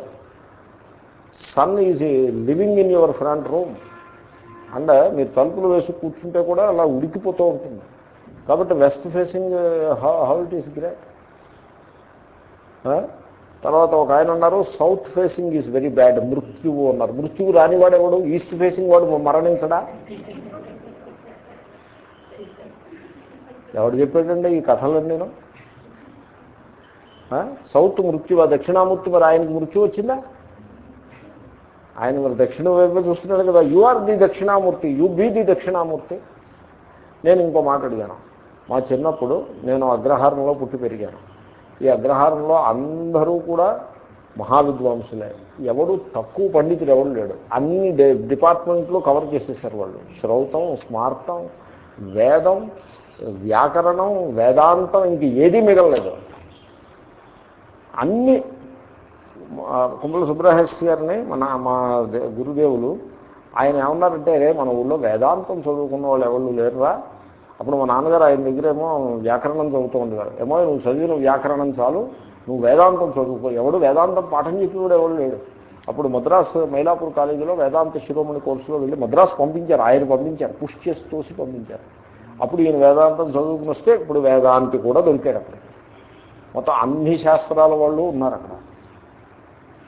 Sun is living in your front room. And మీరు తలుపులు వేసి కూర్చుంటే కూడా అలా ఉడికిపోతూ ఉంటుంది. కాబట్టి west facing how it is great. తర్వాత ఒక ఆయన అన్నారు south facing is very bad మృత్యువు అన్నారు. మృత్యువు రానివాడు ఎవడు ఈస్ట్ ఫేసింగ్ వాడు మరణించడా? ఎవడు చెప్పాడండి ఈ కథలను నేను? సౌత్ మృత్యువా? దక్షిణామూర్తి మరి ఆయనకు మృత్యు వచ్చిందా? ఆయన మరి దక్షిణ వైపు చూస్తున్నాడు కదా. You are the Dakshinamurthy. You be the Dakshinamurthy. నేను ఇంకో మాట అడిగాను. మా చిన్నప్పుడు నేను అగ్రహారంలో పుట్టి పెరిగాను. ఈ అగ్రహారంలో అందరూ కూడా మహావిద్వాంసులే. ఎవడు తక్కువ పండితుడు ఎవడు లేడు. అన్ని డిపార్ట్మెంట్లు కవర్ చేసేసారు వాళ్ళు. శ్రౌతం స్మార్తం వేదం వ్యాకరణం వేదాంతం ఇంక ఏదీ మిగలలేదు. అన్ని కుమ్మల సుబ్రహస్య గారిని మన మా గురుదేవులు ఆయన ఏమన్నారంటే రే మన ఊళ్ళో వేదాంతం చదువుకున్న వాళ్ళు ఎవరు లేరురా? అప్పుడు మా నాన్నగారు ఆయన దగ్గరేమో వ్యాకరణం చదువుతూ ఉండేవారు. ఏమో నువ్వు చదివిన వ్యాకరణం చాలు నువ్వు వేదాంతం చదువుకో. ఎవడు వేదాంతం పాఠం చెప్పి కూడా ఎవడు లేడు. అప్పుడు మద్రాస్ మైలాపూర్ కాలేజీలో వేదాంత శిరోమణి కోర్సులో వెళ్ళి మద్రాస్ పంపించారు. ఆయన పంపించారు పుష్ చేసి తోసి పంపించారు. అప్పుడు ఈయన వేదాంతం చదువుకుని వస్తే ఇప్పుడు వేదాంతి కూడా దొరికాడు అక్కడ. మొత్తం అన్ని శాస్త్రాల వాళ్ళు ఉన్నారు అక్కడ.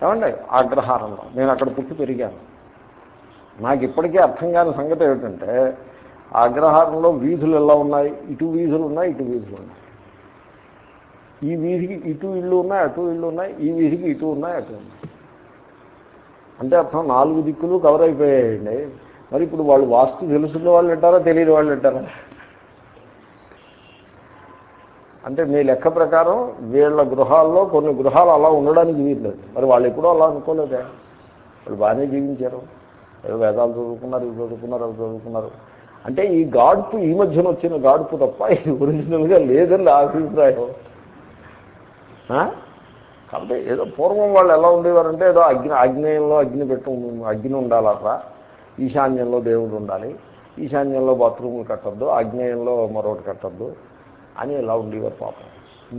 ఏమండి? అగ్రహారంలో నేను అక్కడ పుట్టి పెరిగాను. నాకు ఇప్పటికీ అర్థం కాని సంగతి ఏమిటంటే అగ్రహారంలో వీధులు ఎలా ఉన్నాయి? ఇటు వీధులు ఉన్నాయి ఇటు వీధులు ఉన్నాయి. ఈ వీధికి ఇటు ఇళ్ళు ఉన్నాయి అటు ఇళ్ళు ఉన్నాయి. ఈ వీధికి ఇటు ఉన్నాయి అటు ఉన్నాయి. అంటే అర్థం నాలుగు దిక్కులు కవర్ అయిపోయాయండి. మరి ఇప్పుడు వాళ్ళు వాస్తు తెలుసున్న వాళ్ళు అంటారా తెలియని వాళ్ళు అంటారా అంటే మీ లెక్క ప్రకారం వీళ్ళ గృహాల్లో కొన్ని గృహాలు అలా ఉండడానికి వీల్లేదు. మరి వాళ్ళు ఎప్పుడూ అలా అనుకోలేదే. వాళ్ళు బాగానే జీవించారు. ఏదో వేదాలు చదువుకున్నారు ఇవి చదువుకున్నారు అవి చదువుకున్నారు. అంటే ఈ గాడ్పు ఈ మధ్యన వచ్చిన గాడ్పు తప్ప ఇది ఒరిజినల్గా లేదని నా అభిప్రాయం. కాబట్టి ఏదో పూర్వం వాళ్ళు ఎలా ఉండేవారంటే ఏదో అగ్ని ఆగ్నేయంలో అగ్ని పెట్టు అగ్ని ఉండాలరా ఈశాన్యంలో దేవుడు ఉండాలి. ఈశాన్యంలో బాత్రూములు కట్టద్దు. ఆగ్నేయంలో మరొకటి కట్టద్దు. అని ఇలా ఉండేవారు పాపం.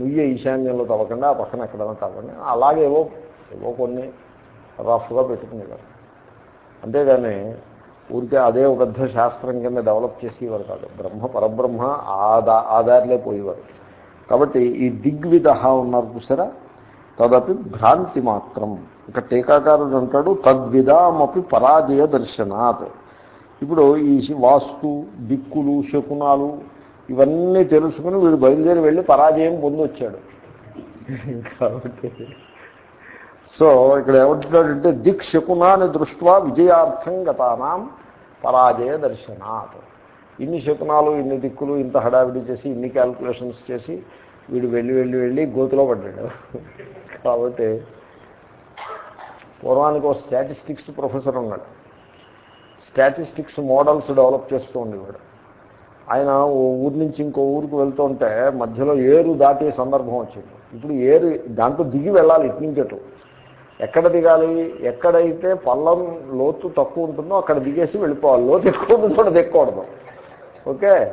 నువ్వే ఈశాన్యంలో తవ్వకుండా ఆ పక్కన ఎక్కడైనా తవ్వండి. అలాగే ఏవో ఏవో కొన్ని రఫ్గా పెట్టుకునేవారు అంతేగాని ఊరికే అదే ఒక పెద్ద శాస్త్రం కింద డెవలప్ చేసేవారు కాదు. బ్రహ్మ పరబ్రహ్మ ఆదా ఆధారలే పోయేవారు. కాబట్టి ఈ దిగ్విధ ఉన్నారు చూసారా? తదపి భ్రాంతి మాత్రం. ఇక టీకాకారుడు అంటాడు తద్విధామపి పరాజయ దర్శనాత్. ఇప్పుడు ఈ వాస్తు దిక్కులు శకునాలు ఇవన్నీ తెలుసుకుని వీడు బయలుదేరి వెళ్ళి పరాజయం పొంది వచ్చాడు కాబట్టి సో ఇక్కడ ఏమంటున్నాడంటే దిక్ శకునాన్ని దృష్ట్యా విజయార్థం గతానాం పరాజయ దర్శనాత్. ఇన్ని శకునాలు ఇన్ని దిక్కులు ఇంత హడావిడి చేసి ఇన్ని క్యాల్కులేషన్స్ చేసి వీడు వెళ్ళి వెళ్ళి వెళ్ళి గోతులో పడ్డాడు. కాబట్టి పూర్వానికి ఒక స్టాటిస్టిక్స్ ప్రొఫెసర్ ఉన్నాడు. స్టాటిస్టిక్స్ మోడల్స్ డెవలప్ చేస్తూ ఉండేవాడు. ఆయన ఊరి నుంచి ఇంకో ఊరికి వెళ్తూ ఉంటే మధ్యలో ఏరు దాటే సందర్భం వచ్చింది. ఇప్పుడు ఏరు దాంట్లో దిగి వెళ్ళాలి ఇటు నుంచి అటు. ఎక్కడ దిగాలి? ఎక్కడైతే పల్లం లోతు తక్కువ ఉంటుందో అక్కడ దిగేసి వెళ్ళిపోవాలి. లోతు ఎక్కువ కూడా దిక్కకూడదు ఓకే?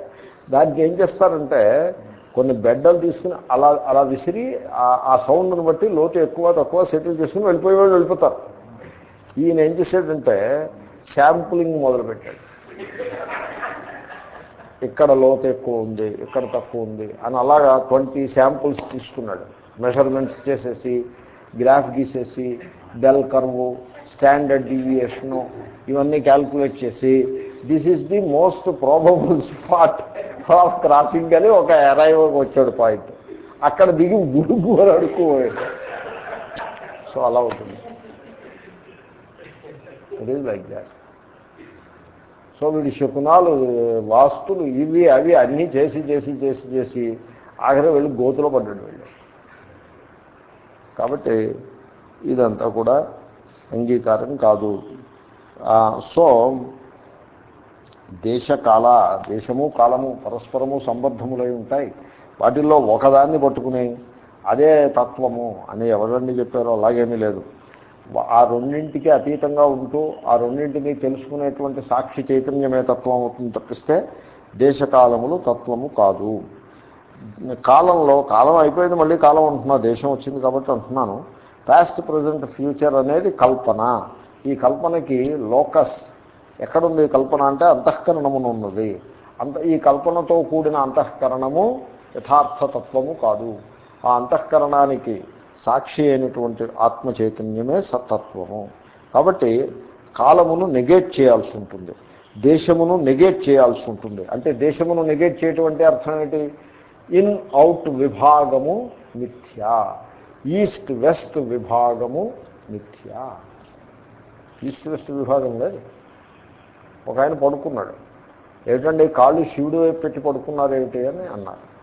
దానికి ఏం చేస్తారంటే కొన్ని బెడ్డలు తీసుకుని అలా అలా విసిరి ఆ సౌండ్ని బట్టి లోతు ఎక్కువ తక్కువ సెటిల్ చేసుకుని వెళ్ళిపోయే వాళ్ళు వెళ్ళిపోతారు. ఈయన ఏం చేసేటంటే శాంపులింగ్ మొదలుపెట్టాడు. ఇక్కడ లోతు ఎక్కువ ఉంది ఇక్కడ తక్కువ ఉంది అని అలాగా ట్వంటీ శాంపుల్స్ తీసుకున్నాడు. మెషర్మెంట్స్ చేసేసి గ్రాఫ్ గీసేసి బెల్ కర్వు స్టాండర్డ్ డీవియేషను ఇవన్నీ క్యాల్కులేట్ చేసి this is the most probable spot of crossing అని ఒక అరైవ్కి వచ్చాడు పాయింట్ అక్కడ దిగి గుడుగు అని అడుక్కోవాడు సో అలా ఉంటుంది. It is like that so వీడి శకునాలు వాస్తులు ఇవి అవి అన్నీ చేసి చేసి చేసి చేసి ఆఖరి వెళ్ళి గోతులో పడ్డాడు వీళ్ళు. కాబట్టి ఇదంతా కూడా అంగీకారం కాదు. సో దేశకాల దేశము కాలము పరస్పరము సంబద్ధములై ఉంటాయి. వాటిల్లో ఒకదాన్ని పట్టుకుని అదే తత్వము అని ఎవరండి చెప్పారో అలాగేమీ లేదు. ఆ రెండింటికి అతీతంగా ఉంటూ ఆ రెండింటిని తెలుసుకునేటువంటి సాక్షి చైతన్యమే తత్వం అవుతుంది తప్పిస్తే దేశకాలములు తత్వము కాదు. కాలంలో కాలం అయిపోయింది మళ్ళీ కాలం అంటున్నా దేశం వచ్చింది కాబట్టి అంటున్నాను. పాస్ట్ ప్రజెంట్ ఫ్యూచర్ అనేది కల్పన. ఈ కల్పనకి లోకస్. ఎక్కడుంది కల్పన అంటే అంతఃకరణమును ఉన్నది. అంత ఈ కల్పనతో కూడిన అంతఃకరణము యథార్థతత్వము కాదు. ఆ అంతఃకరణానికి సాక్షి అయినటువంటి ఆత్మ చైతన్యమే సత్తత్వము కాబట్టి కాలమును నెగేట్ చేయాల్సి ఉంటుంది. దేశమును నెగేట్ చేయాల్సి ఉంటుంది. అంటే దేశమును నెగేట్ చేయటం అంటే అర్థం ఏంటి? ఇన్ అవుట్ విభాగము మిథ్యా. ఈస్ట్ వెస్ట్ విభాగము మిథ్యా. ఈస్ట్ వెస్ట్ విభాగం లేదు. ఒక ఆయన పడుకున్నాడు. ఏమిటండి? కాళ్ళు శివుడు వైపు పెట్టి పడుకున్నారు ఏమిటి అని అన్నారు.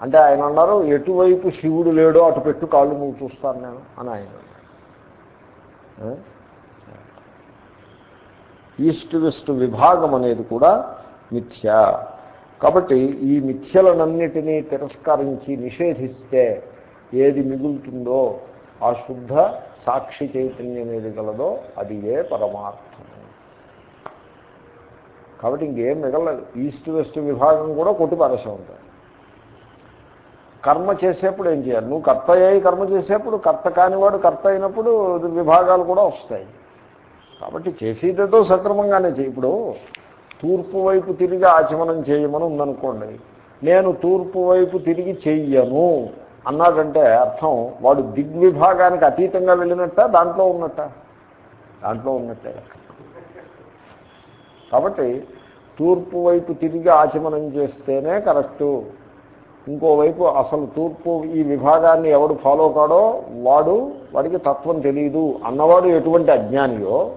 అంటే ఆయన అన్నారు ఎటువైపు శివుడు లేడో అటు పెట్టు కాళ్ళు మూడు చూస్తాను నేను అని ఆయన ఈస్ట్ వెస్ట్ విభాగం అనేది కూడా మిథ్య. కాబట్టి ఈ మిథ్యలనన్నిటినీ తిరస్కరించి నిషేధిస్తే ఏది మిగులుతుందో ఆ శుద్ధ సాక్షి చైతన్యం ఏది గలదో అది ఏ పరమార్థం కాబట్టి ఇంకేం మిగలదు ఈస్ట్ వెస్ట్ విభాగం కూడా కొట్టిపారేసే ఉంటాయి కర్మ చేసేప్పుడు ఏం చేయాలి? నువ్వు కర్త అయ్యి కర్మ చేసేప్పుడు కర్త కానివాడు కర్త అయినప్పుడు విభాగాలు కూడా వస్తాయి. కాబట్టి చేసేదేదో సక్రమంగానే చేయి. ఇప్పుడు తూర్పు వైపు తిరిగి ఆచమనం చేయమని ఉందనుకోండి. నేను తూర్పు వైపు తిరిగి చెయ్యను అన్నాడంటే అర్థం వాడు దిగ్విభాగానికి అతీతంగా వెళ్ళినట్ట? దాంట్లో ఉన్నట్ట? దాంట్లో ఉన్నట్టే. కాబట్టి తూర్పు వైపు తిరిగి ఆచమనం చేస్తేనే కరెక్టు. ఇంకోవైపు అసలు తూర్పు ఈ విభాగాన్ని ఎవడు ఫాలో కాడో వాడు వాడికి తత్వం తెలియదు అన్నవాడు ఎటువంటి అజ్ఞానియో.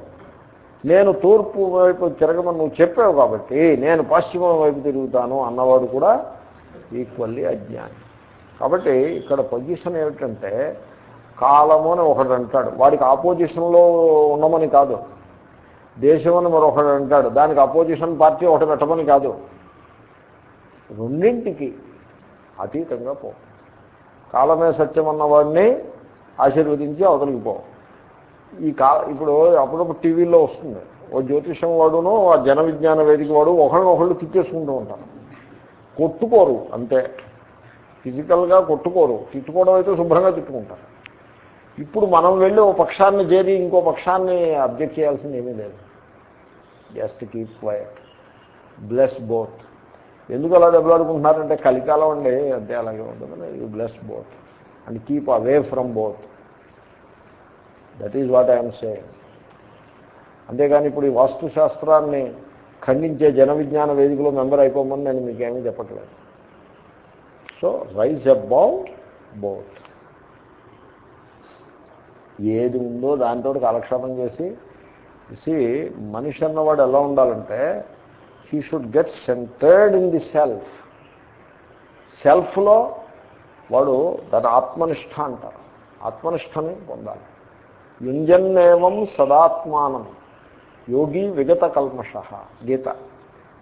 నేను తూర్పు వైపు తిరగమని నువ్వు చెప్పావు కాబట్టి నేను పశ్చిమం వైపు తిరుగుతాను అన్నవాడు కూడా ఈక్వల్లీ అజ్ఞాని. కాబట్టి ఇక్కడ పొజిషన్ ఏమిటంటే కాలము అని ఒకడు అంటాడు. వాడికి ఆపోజిషన్లో ఉండమని కాదు. దేశం అని మరొకడు అంటాడు. దానికి అపోజిషన్ పార్టీ ఒకటి పెట్టమని కాదు. రెండింటికి అతీతంగా పో. కాలమే సత్యం అన్నవాడిని ఆశీర్వదించి అవతలికి పో. ఈ కా ఇప్పుడు అప్పుడప్పుడు టీవీలో వస్తుంది. ఓ జ్యోతిషం వాడును ఆ జన విజ్ఞాన వేదిక వాడు ఒకళ్ళనొకళ్ళు తిట్టేసుకుంటూ ఉంటారు. కొట్టుకోరు అంతే. ఫిజికల్గా కొట్టుకోరు. తిట్టుకోవడం అయితే శుభ్రంగా తిట్టుకుంటారు. ఇప్పుడు మనం వెళ్ళి ఓ పక్షాన్ని చేరి ఇంకో పక్షాన్ని అబ్జెక్ట్ చేయాల్సింది ఏమీ లేదు. Just keep quiet bless both ఎందుకు అలా దెబ్బలాడుకుంటున్నారంటే కలికాలం అండి అంతే అలాగే ఉంటుంది you bless both and keep away from both that is what I'm say అంతేగాని ఇప్పుడు ఈ వాస్తుశాస్త్రాన్ని ఖండించే జన విజ్ఞాన వేదికలో మెంబర్ అయిపోమని నేను మీకేమీ చెప్పట్లేదు. సో రైజ్ అబౌవ్ బోత్ ఏది ఉందో దాంతో కాలక్షేపం చేసి మనిషి అన్నవాడు ఎలా ఉండాలంటే he should get centred in the self సెల్ఫ్లో వాడు దాని ఆత్మనిష్ట అంటారు. ఆత్మనిష్టని పొందాలి. యుంజన్నేవం సదాత్మానం. యోగి విగత కల్మష గీత.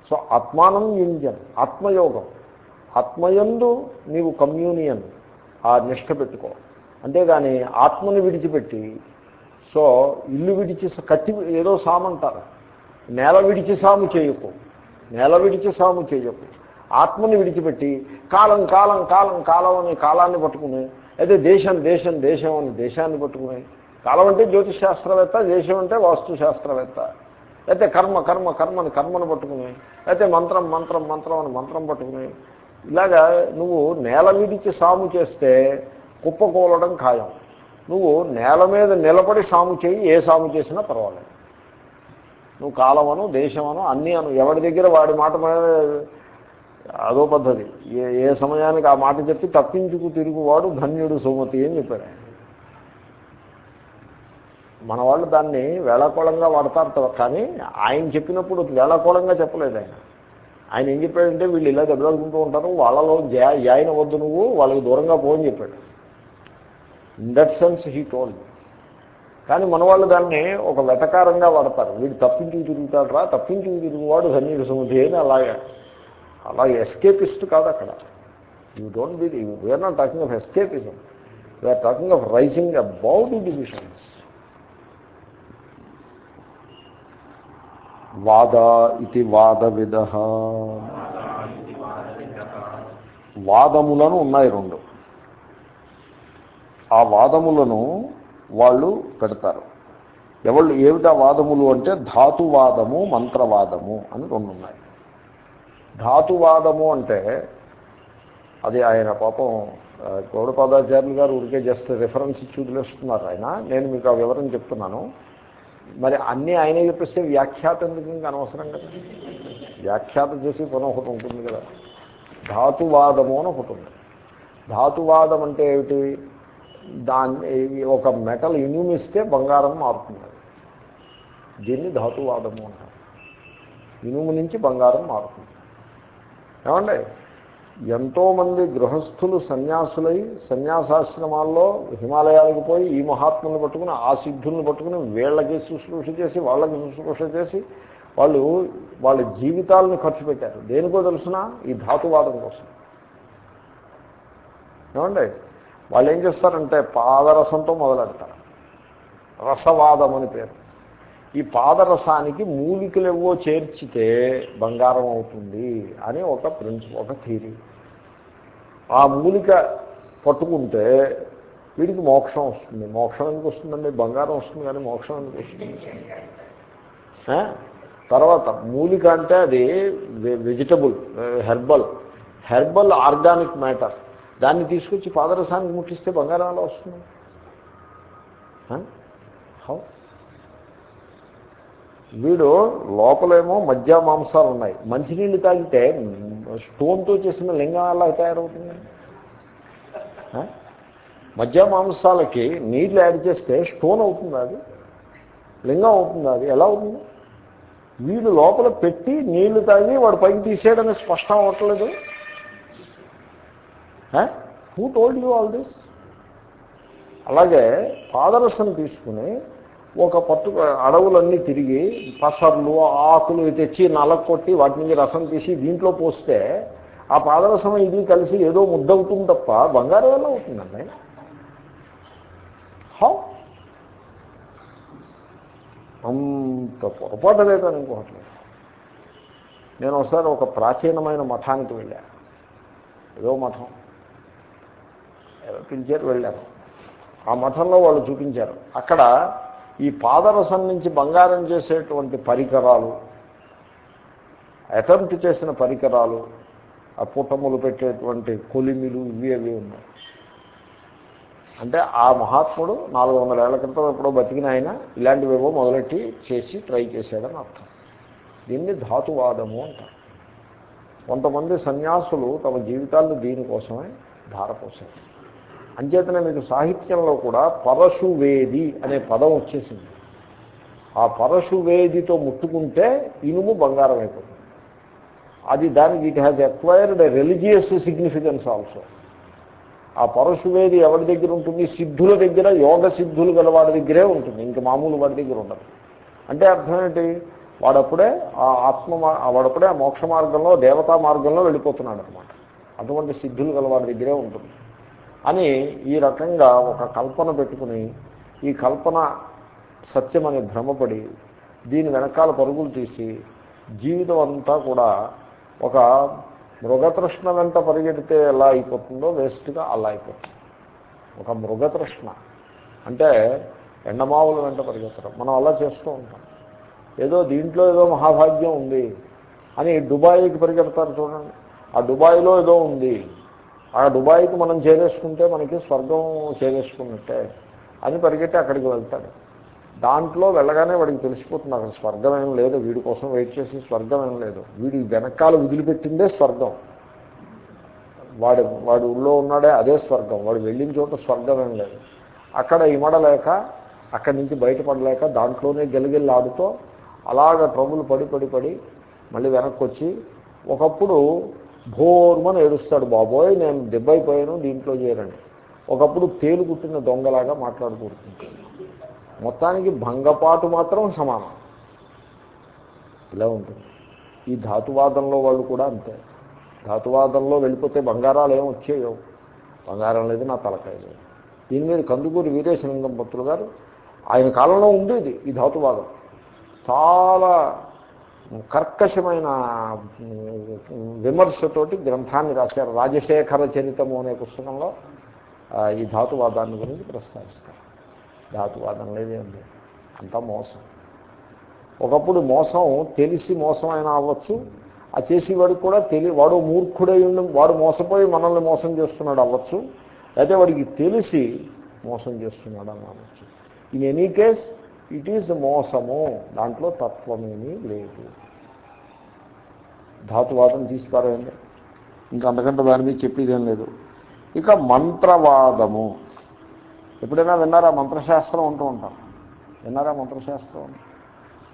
సో ఆత్మానం యుంజన్ ఆత్మయోగం. ఆత్మయందు నీవు కమ్యూనియన్ ఆ నిష్ట పెట్టుకో. అంతేగాని ఆత్మని విడిచిపెట్టి సో ఇల్లు విడిచి కత్తి ఏదో సామంటారు. నేల విడిచి సాము చేయకు. నేల విడిచి సాము చేయకు. ఆత్మని విడిచిపెట్టి కాలం కాలం కాలం కాలం అని కాలాన్ని పట్టుకుని అయితే దేశం దేశం దేశం అని దేశాన్ని పట్టుకుని కాలం అంటే జ్యోతిష్ శాస్త్రవేత్త దేశం అంటే వాస్తు శాస్త్రవేత్త అయితే కర్మ కర్మ కర్మని కర్మను పట్టుకుని అయితే మంత్రం మంత్రం మంత్రం అని మంత్రం పట్టుకుని ఇలాగా నువ్వు నేల విడిచి సాము చేస్తే కుప్పకూలడం ఖాయం. నువ్వు నేల మీద నిలబడి సాము చేయి ఏ సాము చేసినా పర్వాలేదు. నువ్వు కాలమను దేశమను అన్నీ అను. ఎవరి దగ్గర వాడి మాట మీద అదో పద్ధతి. ఏ ఏ సమయానికి ఆ మాట చెప్పి తప్పించుకు తిరుగువాడు ధన్యుడు సుమతి అని చెప్పాడు మన వాళ్ళు దాన్ని వేళాకోళంగా వాడతారు కానీ ఆయన చెప్పినప్పుడు వేళాకోళంగా చెప్పలేదు ఆయన. ఆయన ఏం చెప్పాడంటే వీళ్ళు ఇలా దెబ్బలాడుకుంటూ ఉంటారు వాళ్ళలో జాయిన్ అవ్వద్దు నువ్వు వాళ్ళకి దూరంగా పోని చెప్పాడు. In that sense he told కానీ మన వాళ్ళు దాన్ని ఒక వెటకారంగా వాడతారు. వీడు తప్పించుకు తిరుగుతాడు రా తప్పించుకు తిరుగువాడు సన్నిధి సుమతి అని అలాగే. అలా ఎస్కేపిస్ట్ కాదు అక్కడ. You don't be we're not talking of escapism we're talking of raising about the divisions వాద ఇది వాదవిద వాదములను ఉన్నాయి రెండు. ఆ వాదములను వాళ్ళు పెడతారు. ఎవళ్ళు ఏమిటా వాదములు అంటే ధాతువాదము మంత్రవాదము అని రెండు ఉన్నాయి ధాతువాదము అంటే అది ఆయన పాపం గౌడపాదాచార్యులు గారు ఊరికే జస్ట్ రిఫరెన్స్ ఇచ్చి వదిలేస్తున్నారు ఆయన. నేను మీకు ఆ వివరం చెప్తున్నాను. మరి అన్నీ ఆయనే చెప్పేస్తే వ్యాఖ్యాత ఎందుకు ఇంకా అనవసరం కదా వ్యాఖ్యాత చేసి పని ఒకటి ఉంటుంది కదా. ధాతువాదము అని ఒకటి ఉంది. ధాతువాదం అంటే ఏమిటి? దాన్ని ఒక మెటల్ ఇనుమిస్తే బంగారం మారుతుంది. దీన్ని ధాతువాదము అంటారు. ఇనుము నుంచి బంగారం మారుతుంది. ఏమండి? ఎంతోమంది గృహస్థులు సన్యాసులై సన్యాసాశ్రమాల్లో హిమాలయాలకు పోయి ఈ మహాత్ములను పట్టుకుని ఆ సిద్ధుల్ని పట్టుకుని వీళ్ళకి శుశ్రూష చేసి వాళ్ళకి శుశ్రూష చేసి వాళ్ళు వాళ్ళ జీవితాలను ఖర్చు పెట్టారు. దేనికో తెలుసిన? ఈ ధాతువాదం కోసం. ఏమండి? వాళ్ళు ఏం చేస్తారంటే పాదరసంతో మొదలెడతారు. రసవాదం అని పేరు. ఈ పాదరసానికి మూలికలేవో చేర్చితే బంగారం అవుతుంది అని ఒక ప్రిన్సిపల్ ఒక థీరీ ఆ మూలిక పట్టుకుంటే వీడికి మోక్షం వస్తుంది. మోక్షం ఎందుకు వస్తుందండి? బంగారం వస్తుంది కానీ మోక్షం ఎందుకు వస్తుంది? తర్వాత మూలిక అంటే అది vegetable herbal. Herbal organic matter. దాన్ని తీసుకొచ్చి పాదరసానికి ముట్టిస్తే బంగారం అలా వస్తుంది? హౌ? వీడు లోపలేమో మధ్య మాంసాలు ఉన్నాయి. మంచినీళ్ళు తాగితే స్టోన్తో చేసిన లింగం అలా తయారవుతుంది? మధ్య మాంసాలకి నీళ్ళు యాడ్ చేస్తే స్టోన్ అవుతుంది అది? లింగం అవుతుంది అది? ఎలా అవుతుంది? వీడు లోపల పెట్టి నీళ్ళు తాగి వాడు పైకి తీసేయడమే స్పష్టం అవ్వట్లేదు. Who told you all this అలాగే పాదరసం తీసుకుని ఒక పట్టు అడవులన్నీ తిరిగి పసర్లు ఆకులు తెచ్చి నలకొట్టి వాటి నుంచి రసం తీసి దీంట్లో పోస్తే ఆ పాదరసం ఇది కలిసి ఏదో ముద్దవుతుంది తప్ప బంగారం ఎలా అవుతుందండి? హౌ అంత పొరపాటు లేదని ఇంకోట్లేదు నేను ఒకసారి ఒక ప్రాచీనమైన మఠానికి వెళ్ళా. ఏదో మఠం. పిలిచారు వెళ్ళాను ఆ మఠంలో వాళ్ళు చూపించారు. అక్కడ ఈ పాదరసం నుంచి బంగారం చేసేటువంటి పరికరాలు అటెంప్ట్ చేసిన పరికరాలు ఆ పుట్టములు పెట్టేటువంటి కొలిమిలు ఇవి అవి ఉన్నాయి. అంటే ఆ మహాత్ముడు నాలుగు వందల ఏళ్ళ క్రితం ఎప్పుడో బతికిన ఆయన ఇలాంటివేవో మొదలెట్టి చేసి ట్రై చేశాడని అర్థం. దీన్ని ధాతువాదము అంటారు. కొంతమంది సన్యాసులు తమ జీవితాలను దీనికోసమే ధారపోసారు అంచేతనే మీకు సాహిత్యంలో కూడా పరశువేది అనే పదం వచ్చేసింది. ఆ పరశువేదితో ముట్టుకుంటే ఇనుము బంగారం అయిపోతుంది. అది దానికి it has acquired religious significance also ఆ పరశువేది ఎవరి దగ్గర ఉంటుంది? సిద్ధుల దగ్గర యోగ సిద్ధులు గల వాడి దగ్గరే ఉంటుంది. ఇంక మామూలు వాడి దగ్గర ఉండదు. అంటే అర్థం ఏంటి? వాడప్పుడే ఆ ఆత్మ వాడప్పుడే ఆ మోక్ష మార్గంలో దేవతా మార్గంలో వెళ్ళిపోతున్నాడు అనమాట అటువంటి సిద్ధులు గల వాడి దగ్గరే ఉంటుంది. అని ఈ రకంగా ఒక కల్పన పెట్టుకుని ఈ కల్పన సత్యమని భ్రమపడి దీని వెనకాల పరుగులు తీసి జీవితం అంతా కూడా ఒక మృగతృష్ణ వెంట పరిగెడితే ఎలా అయిపోతుందో వేస్ట్గా అలా అయిపోతుంది. ఒక మృగతృష్ణ. అంటే ఎండమావుల వెంట పరిగెత్తడం. మనం అలా చేస్తూ ఉంటాం. ఏదో దీంట్లో ఏదో మహాభాగ్యం ఉంది అని దుబాయ్కి పరిగెడతారు చూడండి. ఆ దుబాయ్లో ఏదో ఉంది. ఆ దుబాయ్కి మనం చేరేసుకుంటే మనకి స్వర్గం చేరేసుకున్నట్టే అని పరిగెట్టి అక్కడికి వెళ్తాడు. దాంట్లో వెళ్ళగానే వాడికి తెలిసిపోతుంది అక్కడ స్వర్గం ఏం లేదు వీడి కోసం వెయిట్ చేసి స్వర్గం ఏం లేదు. వీడి వెనకాల వదిలిపెట్టిందే స్వర్గం. వాడు వాడు ఊళ్ళో ఉన్నాడే అదే స్వర్గం. వాడు వెళ్ళిన చోట స్వర్గం ఏం లేదు. అక్కడ ఇమడలేక అక్కడి నుంచి బయటపడలేక దాంట్లోనే గెలిగెళ్ళి ఆడుతూ అలాగ ట్రబుల్ పడి పడి పడి మళ్ళీ వెనక్కి వచ్చి ఒకప్పుడు భోర్మని ఏడుస్తాడు బాబోయ్ నేను దెబ్బైపోయాను దీంట్లో చేరండి. ఒకప్పుడు తేలు కుట్టిన దొంగలాగా మాట్లాడుకుంటుంటాడు మొత్తానికి భంగపాటు మాత్రం సమానం. ఇలా ఉంటుంది. ఈ ధాతువాదంలో వాళ్ళు కూడా అంతే. ధాతువాదంలో వెళ్ళిపోతే బంగారాలు ఏమి వచ్చేయో బంగారం లేదు నా తలకాయ లేదు. దీని మీద కందుకూరి వీరేశలింగం భక్తులు గారు ఆయన కాలంలో ఉండేది ఈ ధాతువాదం. చాలా కర్కశమైన విమర్శతోటి గ్రంథాన్ని రాశారు. రాజశేఖర చరితము అనే పుస్తకంలో ఈ ధాతువాదాన్ని గురించి ప్రస్తావిస్తారు. ధాతువాదం లేదేం లేదు అంతా మోసం. ఒకప్పుడు మోసం తెలిసి మోసం అయినా అవ్వచ్చు. ఆ చేసేవాడికి కూడా తెలి వాడు మూర్ఖుడై ఉండి వాడు మోసపోయి మనల్ని మోసం చేస్తున్నాడు అవ్వచ్చు. అయితే వాడికి తెలిసి మోసం చేస్తున్నాడు అని అవ్వచ్చు in any case it is మోసము. దాంట్లో తత్వమేమీ లేదు. ధాతువాదం తీసిపారేయండి. ఇంకా అంతకంటే దాని మీద చెప్పేదేం లేదు. ఇక మంత్రవాదము. ఎప్పుడైనా విన్నారా? మంత్రశాస్త్రం ఉంటూ ఉంటాం. విన్నారా మంత్రశాస్త్రం?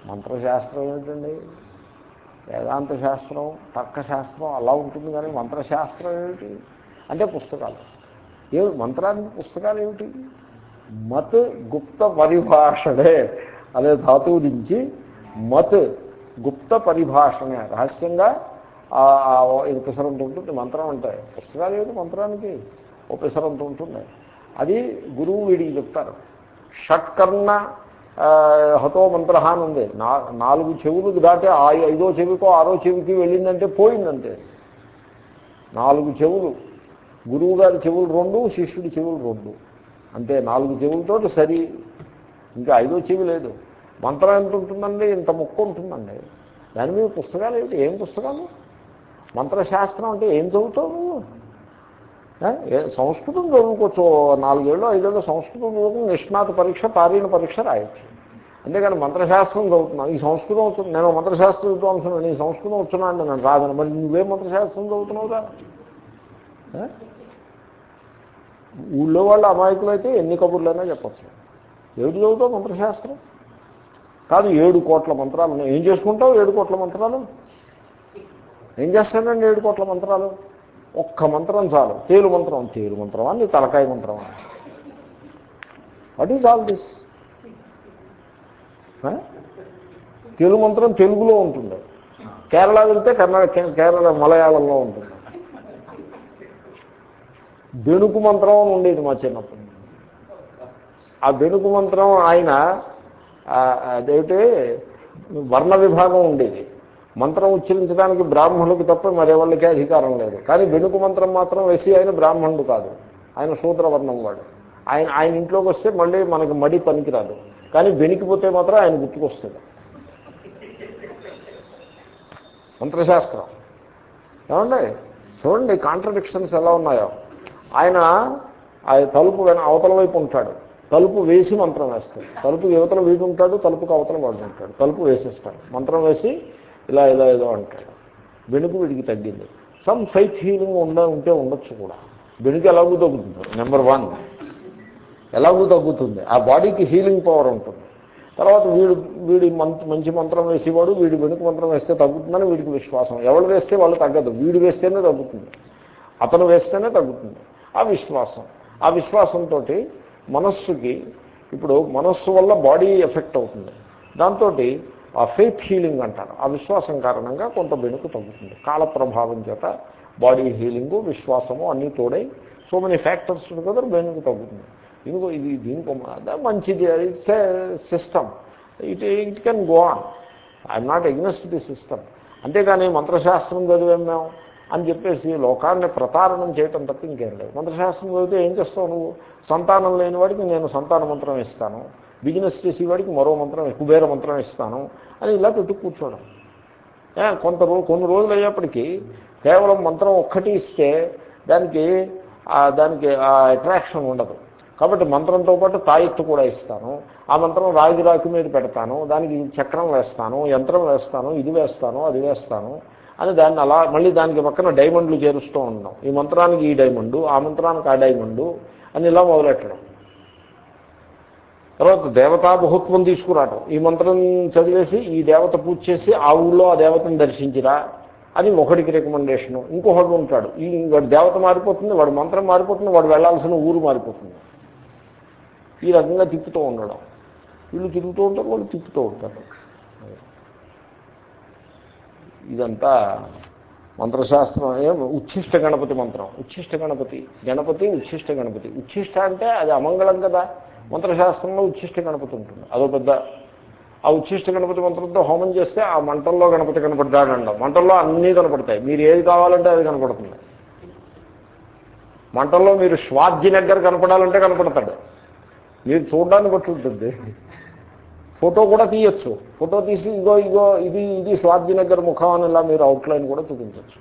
మంత్రశాస్త్రం ఏమిటండి? వేదాంత శాస్త్రం తర్కశాస్త్రం అలా ఉంటుంది కానీ మంత్రశాస్త్రం ఏమిటి? అంటే పుస్తకాలు. ఏమి మంత్రానికి పుస్తకాలు ఏమిటి? మత్ గుప్త పరిభాషడే అనే ధాతువు నుంచి మత్ గుప్త పరిభాషనే రహస్యంగా ఇది ఉంటుంది మంత్రం అంటే పుస్తకాలు ఏమిటి మంత్రానికి ఓ పిసరంత ఉంటుంది. అది గురువు వీడికి చెప్తారు. షట్కర్ణ హతో మంత్ర అని ఉంది. నాలుగు చెవులకు దాటే ఆ ఐదో చెవికో ఆరో చెవికి వెళ్ళిందంటే పోయిందంటే. నాలుగు చెవులు. గురువు గారి చెవులు రెండు శిష్యుడి చెవులు రెండు. అంతే నాలుగు చెవులతో సరి. ఇంకా ఐదో చెవి లేదు. మంత్రం ఎంత ఉంటుందండి? ఇంత ముక్కు ఉంటుందండి. దాని మీద పుస్తకాలు ఏమిటి? ఏం పుస్తకాలు? మంత్రశాస్త్రం అంటే ఏం చదువుతావు నువ్వు? సంస్కృతం చదువుకోవచ్చు. నాలుగేళ్ళు ఐదేళ్ళు సంస్కృతం చదువుకుని నిష్ణాత పరీక్ష పారీణ పరీక్ష రాయొచ్చు. అంతేగాని మంత్రశాస్త్రం చదువుతున్నాను ఈ సంస్కృతం అవుతుంది నేను మంత్రశాస్త్రం చదువుతూ అనుకున్నాను నీ సంస్కృతం వచ్చున్నా అంటే నేను రాదని మరి నువ్వే మంత్రశాస్త్రం చదువుతున్నావుగా ఊళ్ళో వాళ్ళు అమాయకులు అయితే ఎన్ని కబుర్లైనా చెప్పచ్చు. ఏడు చదువుతావు మంత్రశాస్త్రం? కాదు ఏడు కోట్ల మంత్రాలు ఏం చేసుకుంటావు? ఏడు కోట్ల మంత్రాలు? ఏం చేస్తానండి ఏడు కోట్ల మంత్రాలు? ఒక్క మంత్రం చాలు. తేలు మంత్రం. తేలు మంత్రం అని తలకాయ మంత్రమా what is all this Telugu మంత్రం తెలుగులో ఉంటుంది కేరళ వెళ్తే కర్ణాటక కేరళ మలయాళంలో ఉంటుంది. బెణుకు మంత్రం అని ఉండేది మా చిన్నప్పుడు. ఆ బెణుకు మంత్రం ఆయన అదేమిటి వర్ణ విభాగం ఉండేది. మంత్రం ఉచ్చరించడానికి బ్రాహ్మణులకు తప్ప మరెవరికి అధికారం లేదు. కానీ బెణుకు మంత్రం మాత్రం వేసి ఆయన బ్రాహ్మణుడు కాదు. ఆయన శూద్రవర్ణం వాడు. ఆయన ఆయన ఇంట్లోకి వస్తే మళ్ళీ మనకి మడి పనికిరాదు. కానీ వెనికిపోతే మాత్రం ఆయన గుర్తుకొస్తుంది మంత్రశాస్త్రం. ఏమండి? చూడండి కాంట్రడిక్షన్స్ ఎలా ఉన్నాయో. ఆయన ఆయన తలుపు అవతల వైపు ఉంటాడు. తలుపు వేసి మంత్రం వేస్తాడు. తలుపు యువతల వీడు ఉంటాడు తలుపుకి అవతల వాడు ఉంటాడు. తలుపు వేసేస్తాడు. మంత్రం వేసి ఇలా ఇలా ఏదో అంటాడు. వెనుకు వీడికి తగ్గింది. సమ్ ఫైత్ హీలింగ్ ఉండ ఉంటే ఉండొచ్చు కూడా. వెనుక ఎలాగూ తగ్గుతుంది? నెంబర్ వన్ ఎలాగూ తగ్గుతుంది? ఆ బాడీకి హీలింగ్ పవర్ ఉంటుంది. తర్వాత వీడు వీడి మంచి మంత్రం వేసేవాడు వీడి వెనుక మంత్రం వేస్తే తగ్గుతుందని వీడికి విశ్వాసం. ఎవరు వేస్తే వాళ్ళు తగ్గదు. వీడు వేస్తేనే తగ్గుతుంది. అతను వేస్తేనే తగ్గుతుంది. ఆ విశ్వాసం ఆ విశ్వాసంతో మనస్సుకి ఇప్పుడు మనస్సు వల్ల బాడీ ఎఫెక్ట్ అవుతుంది. దాంతో ఆ ఫెయిత్ హీలింగ్ అంటారు. ఆ విశ్వాసం కారణంగా కొంత బెనుకు తగ్గుతుంది. కాల ప్రభావం చేత బాడీ హీలింగు విశ్వాసము అన్నీ తోడై సో మెనీ ఫ్యాక్టర్స్ కదా బెనుకు తగ్గుతుంది. ఇదిగో ఇది దీనికో మంచిది. It's system it it can go on I'm not against the system అంతేగాని మంత్రశాస్త్రం చదివాం మేము. అని చెప్పేసి లోకాన్ని ప్రతారణం చేయటం తప్ప ఇంకేం లేదు. మంత్రశాస్త్రం చదివితే ఏం చేస్తావు నువ్వు? సంతానం లేని వాడికి నేను సంతాన మంత్రం ఇస్తాను. బిజినెస్ చేసేవాడికి మరో మంత్రం కుబేర మంత్రం ఇస్తాను అని ఇలా పెట్టు కూర్చోవడం. కొంత రోజు కొన్ని రోజులు అయ్యేప్పటికీ కేవలం మంత్రం ఒక్కటి ఇస్తే దానికి దానికి ఆ అట్రాక్షన్ ఉండదు. కాబట్టి మంత్రంతో పాటు తాయెత్తు కూడా ఇస్తాను. ఆ మంత్రం రాగి రాకి మీద పెడతాను. దానికి చక్రం వేస్తాను యంత్రం వేస్తాను ఇది వేస్తాను అది వేస్తాను. అని దాన్ని అలా మళ్ళీ దానికి పక్కన డైమండ్లు చేరుస్తూ ఉన్నాం. ఈ మంత్రానికి ఈ డైమండు ఆ మంత్రానికి ఆ డైమండు అని ఇలా మొదలెట్టడం. తర్వాత దేవతా బహుత్వం తీసుకురావటం. ఈ మంత్రం చదివేసి ఈ దేవత పూజ చేసి ఆ ఊళ్ళో ఆ దేవతను దర్శించిరా అని ఒకడికి రికమెండేషను. ఇంకొకడు ఉంటాడు. ఈ వాడు దేవత మారిపోతుంది వాడు మంత్రం మారిపోతుంది వాడు వెళ్ళాల్సిన ఊరు మారిపోతుంది. ఈ రకంగా తిప్పుతూ ఉండడం. వీళ్ళు తిరుగుతూ ఉంటారు వాళ్ళు తిప్పుతూ ఉంటారు. ఇదంతా మంత్రశాస్త్రం ఉచ్ఛిష్ట గణపతి మంత్రం. ఉచ్ఛిష్ట గణపతి. గణపతి ఉచ్ఛిష్ట గణపతి. ఉచ్ఛిష్ట అంటే అది అమంగళం కదా. మంత్రశాస్త్రంలో ఉచ్ఛిష్ట గణపతి ఉంటుంది. అదో పెద్ద ఆ ఉచ్ఛిష్ట గణపతి మంత్రంతో హోమం చేస్తే ఆ మంటల్లో గణపతి కనపడతాడు అండం మంటల్లో అన్నీ కనపడతాయి. మీరు ఏది కావాలంటే అది కనపడుతుంది. మంటల్లో మీరు స్వాధ్య దగ్గర కనపడాలంటే కనపడతాడు. మీరు చూడడానికి బట్టి ఉంటుంది. ఫోటో కూడా తీయచ్చు. ఫోటో తీసి ఇగో ఇగో ఇది ఇది స్వాధ్య ముఖం అని ఇలా మీరు అవుట్లైన్ కూడా చూపించవచ్చు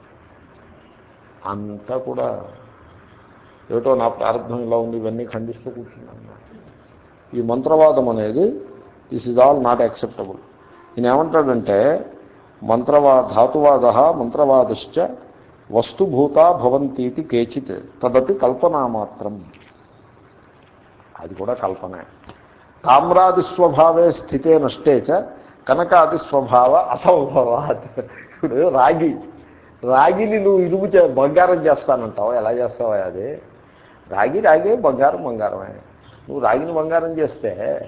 అంతా కూడా ఏటో నా ప్రారంభం ఇలా ఉంది ఇవన్నీ ఖండిస్తూ కూర్చున్నాను ఈ మంత్రవాదం అనేది this is all not acceptable ఈయన ఏమంటాడంటే మంత్రవా ధాతువాద మంత్రవాదశ్చ వస్తుభూత భవంతీతి కేచిత్ తదపి కల్పనా మాత్రం. అది కూడా కల్పనే. తామ్రాది స్వభావే స్థితే నష్టే చ కనకాది స్వభావ అసంభవాత్ ఇప్పుడు రాగి రాగిని నువ్వు ఇరుగు చే బంగారం చేస్తానంటావు? ఎలా చేస్తావా అది? రాగి రాగే బంగారం బంగారమే. నువ్వు రాగిని బంగారం చేస్తే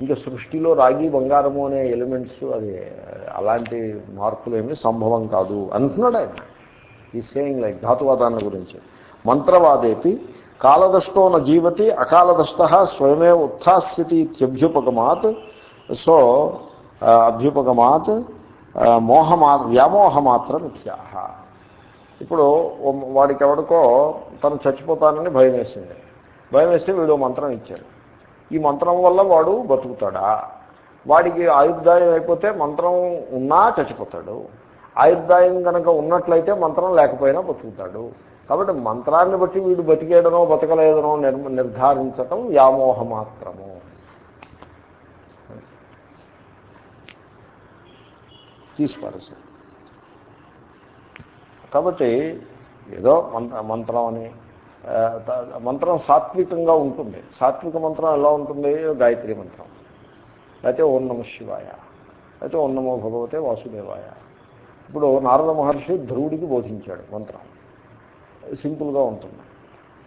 ఇంకా సృష్టిలో రాగి బంగారము అనే ఎలిమెంట్స్ అది అలాంటి మార్పులు ఏమీ సంభవం కాదు. అంటున్నాడు ఆయన. ఈ సేయింగ్ లైక్ ధాతువాదాన్ని గురించి. మంత్రవాదేపి కాలదష్టో న జీవతి అకాలదష్ట స్వయమే ఉత్థాస్యతి ఇత్యభ్యుపగమాత్. సో అభ్యుపగమాత్ మోహమా వ్యామోహమాత్రం ఇత్యాహ ఇప్పుడు వాడికి ఎవరికో తను చచ్చిపోతానని భయం వేసింది భయం వేస్తే వీడు మంత్రం ఇచ్చాడు. ఈ మంత్రం వల్ల వాడు బతుకుతాడా? వాడికి ఆయుర్దాయం అయిపోతే మంత్రం ఉన్నా చచ్చిపోతాడు. ఆయుర్దాయం కనుక ఉన్నట్లయితే మంత్రం లేకపోయినా బతుకుతాడు. కాబట్టి మంత్రాన్ని బట్టి వీడు బతికేదనో బతకలేదనో నిర్ధారించటం వ్యామోహ మాత్రము తీసుకోరు కాబట్టి ఏదో మంత్ర మంత్రం అని మంత్రం సాత్వికంగా ఉంటుంది. సాత్విక మంత్రం ఎలా ఉంటుంది? గాయత్రి మంత్రం. అయితే ఓం నమ శివాయ. అయితే ఓం నమో భగవతే వాసుదేవాయ. ఇప్పుడు నారద మహర్షి ధ్రువుడికి బోధించాడు మంత్రం. సింపుల్గా ఉంటుంది.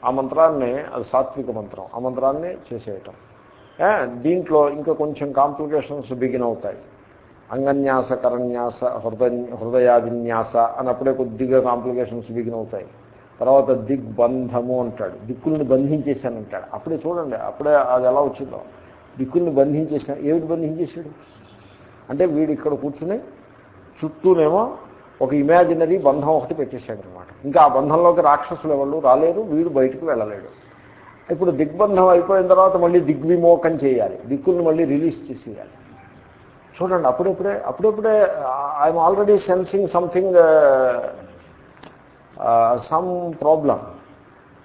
ఆ మంత్రాన్ని అది సాత్విక మంత్రం ఆ మంత్రాన్ని చేసేయటం. దీంట్లో ఇంకా కొంచెం కాంప్లికేషన్స్ బిగిన్ అవుతాయి. అంగన్యాస కరన్యాస హృదయ హృదయాదిన్యాస అన్నప్పుడే కొద్దిగా కాంప్లికేషన్స్ బిగిన్ అవుతాయి. తర్వాత దిగ్బంధము అంటాడు. దిక్కుల్ని బంధించేశానంటాడు అప్పుడే చూడండి అప్పుడే అది ఎలా వచ్చిందో. దిక్కుల్ని బంధించేసా ఏమిటి బంధించేశాడు? అంటే వీడు ఇక్కడ కూర్చుని చుట్టూనేమో ఒక ఇమాజినరీ బంధం ఒకటి పెట్టేశాడు అనమాట ఇంకా ఆ బంధంలోకి రాక్షసులు ఎవరు రాలేరు వీడు బయటకు వెళ్ళలేడు. ఇప్పుడు దిగ్బంధం అయిపోయిన తర్వాత మళ్ళీ దిగ్విమోకం చేయాలి. దిక్కుల్ని మళ్ళీ రిలీజ్ చేసేయాలి. చూడండి అప్పుడప్పుడే అప్పుడప్పుడే I'm already sensing something some problem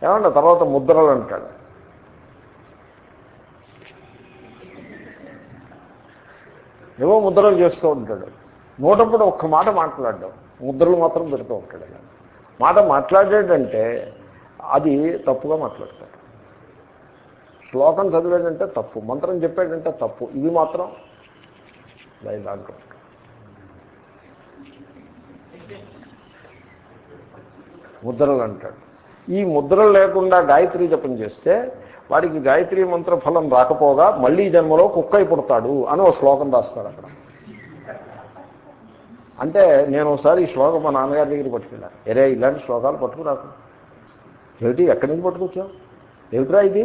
ఏమంటే తర్వాత ముద్రలు అంటాడు. ఏవో ముద్రలు చేస్తూ ఉంటాడు. నోటప్పుడు ఒక్క మాట మాట్లాడడం ముద్రలు మాత్రం పెడుతూ ఉంటాడు. మాట మాట్లాడేటంటే అది తప్పుగా మాట్లాడతాడు. శ్లోకం చదివేటంటే తప్పు మంత్రం చెప్పాడంటే తప్పు ఇది మాత్రం దాంట్లో ముద్రలు అంటాడు. ఈ ముద్రలు లేకుండా గాయత్రి జపం చేస్తే వాడికి గాయత్రి మంత్ర ఫలం రాకపోగా మళ్ళీ జన్మలో కుక్కై పుడతాడు అని ఒక శ్లోకం రాస్తాడు అక్కడ. అంటే నేను ఒకసారి ఈ శ్లోకం మా నాన్నగారి దగ్గర పట్టుకెళ్ళాను ఎరే ఇలాంటి శ్లోకాలు పట్టుకురాకు. ఏమిటి? ఎక్కడి నుంచి పట్టుకొచ్చావు? ఏమిట్రా ఇది?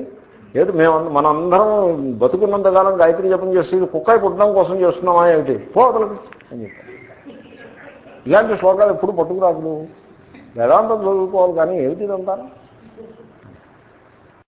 ఏమిటి? మేము మనందరం బతుకున్నంతకాలం గాయత్రి జపం చేసి కుక్కై పుట్టడం కోసం చేస్తున్నామా? ఏమిటి? పోతలకి అని చెప్పాను ఇలాంటి శ్లోకాలు ఎప్పుడు పట్టుకురాకు నువ్వు? వేదాంతం చదువుకోవాలి కానీ ఏమిటి ఇదంతా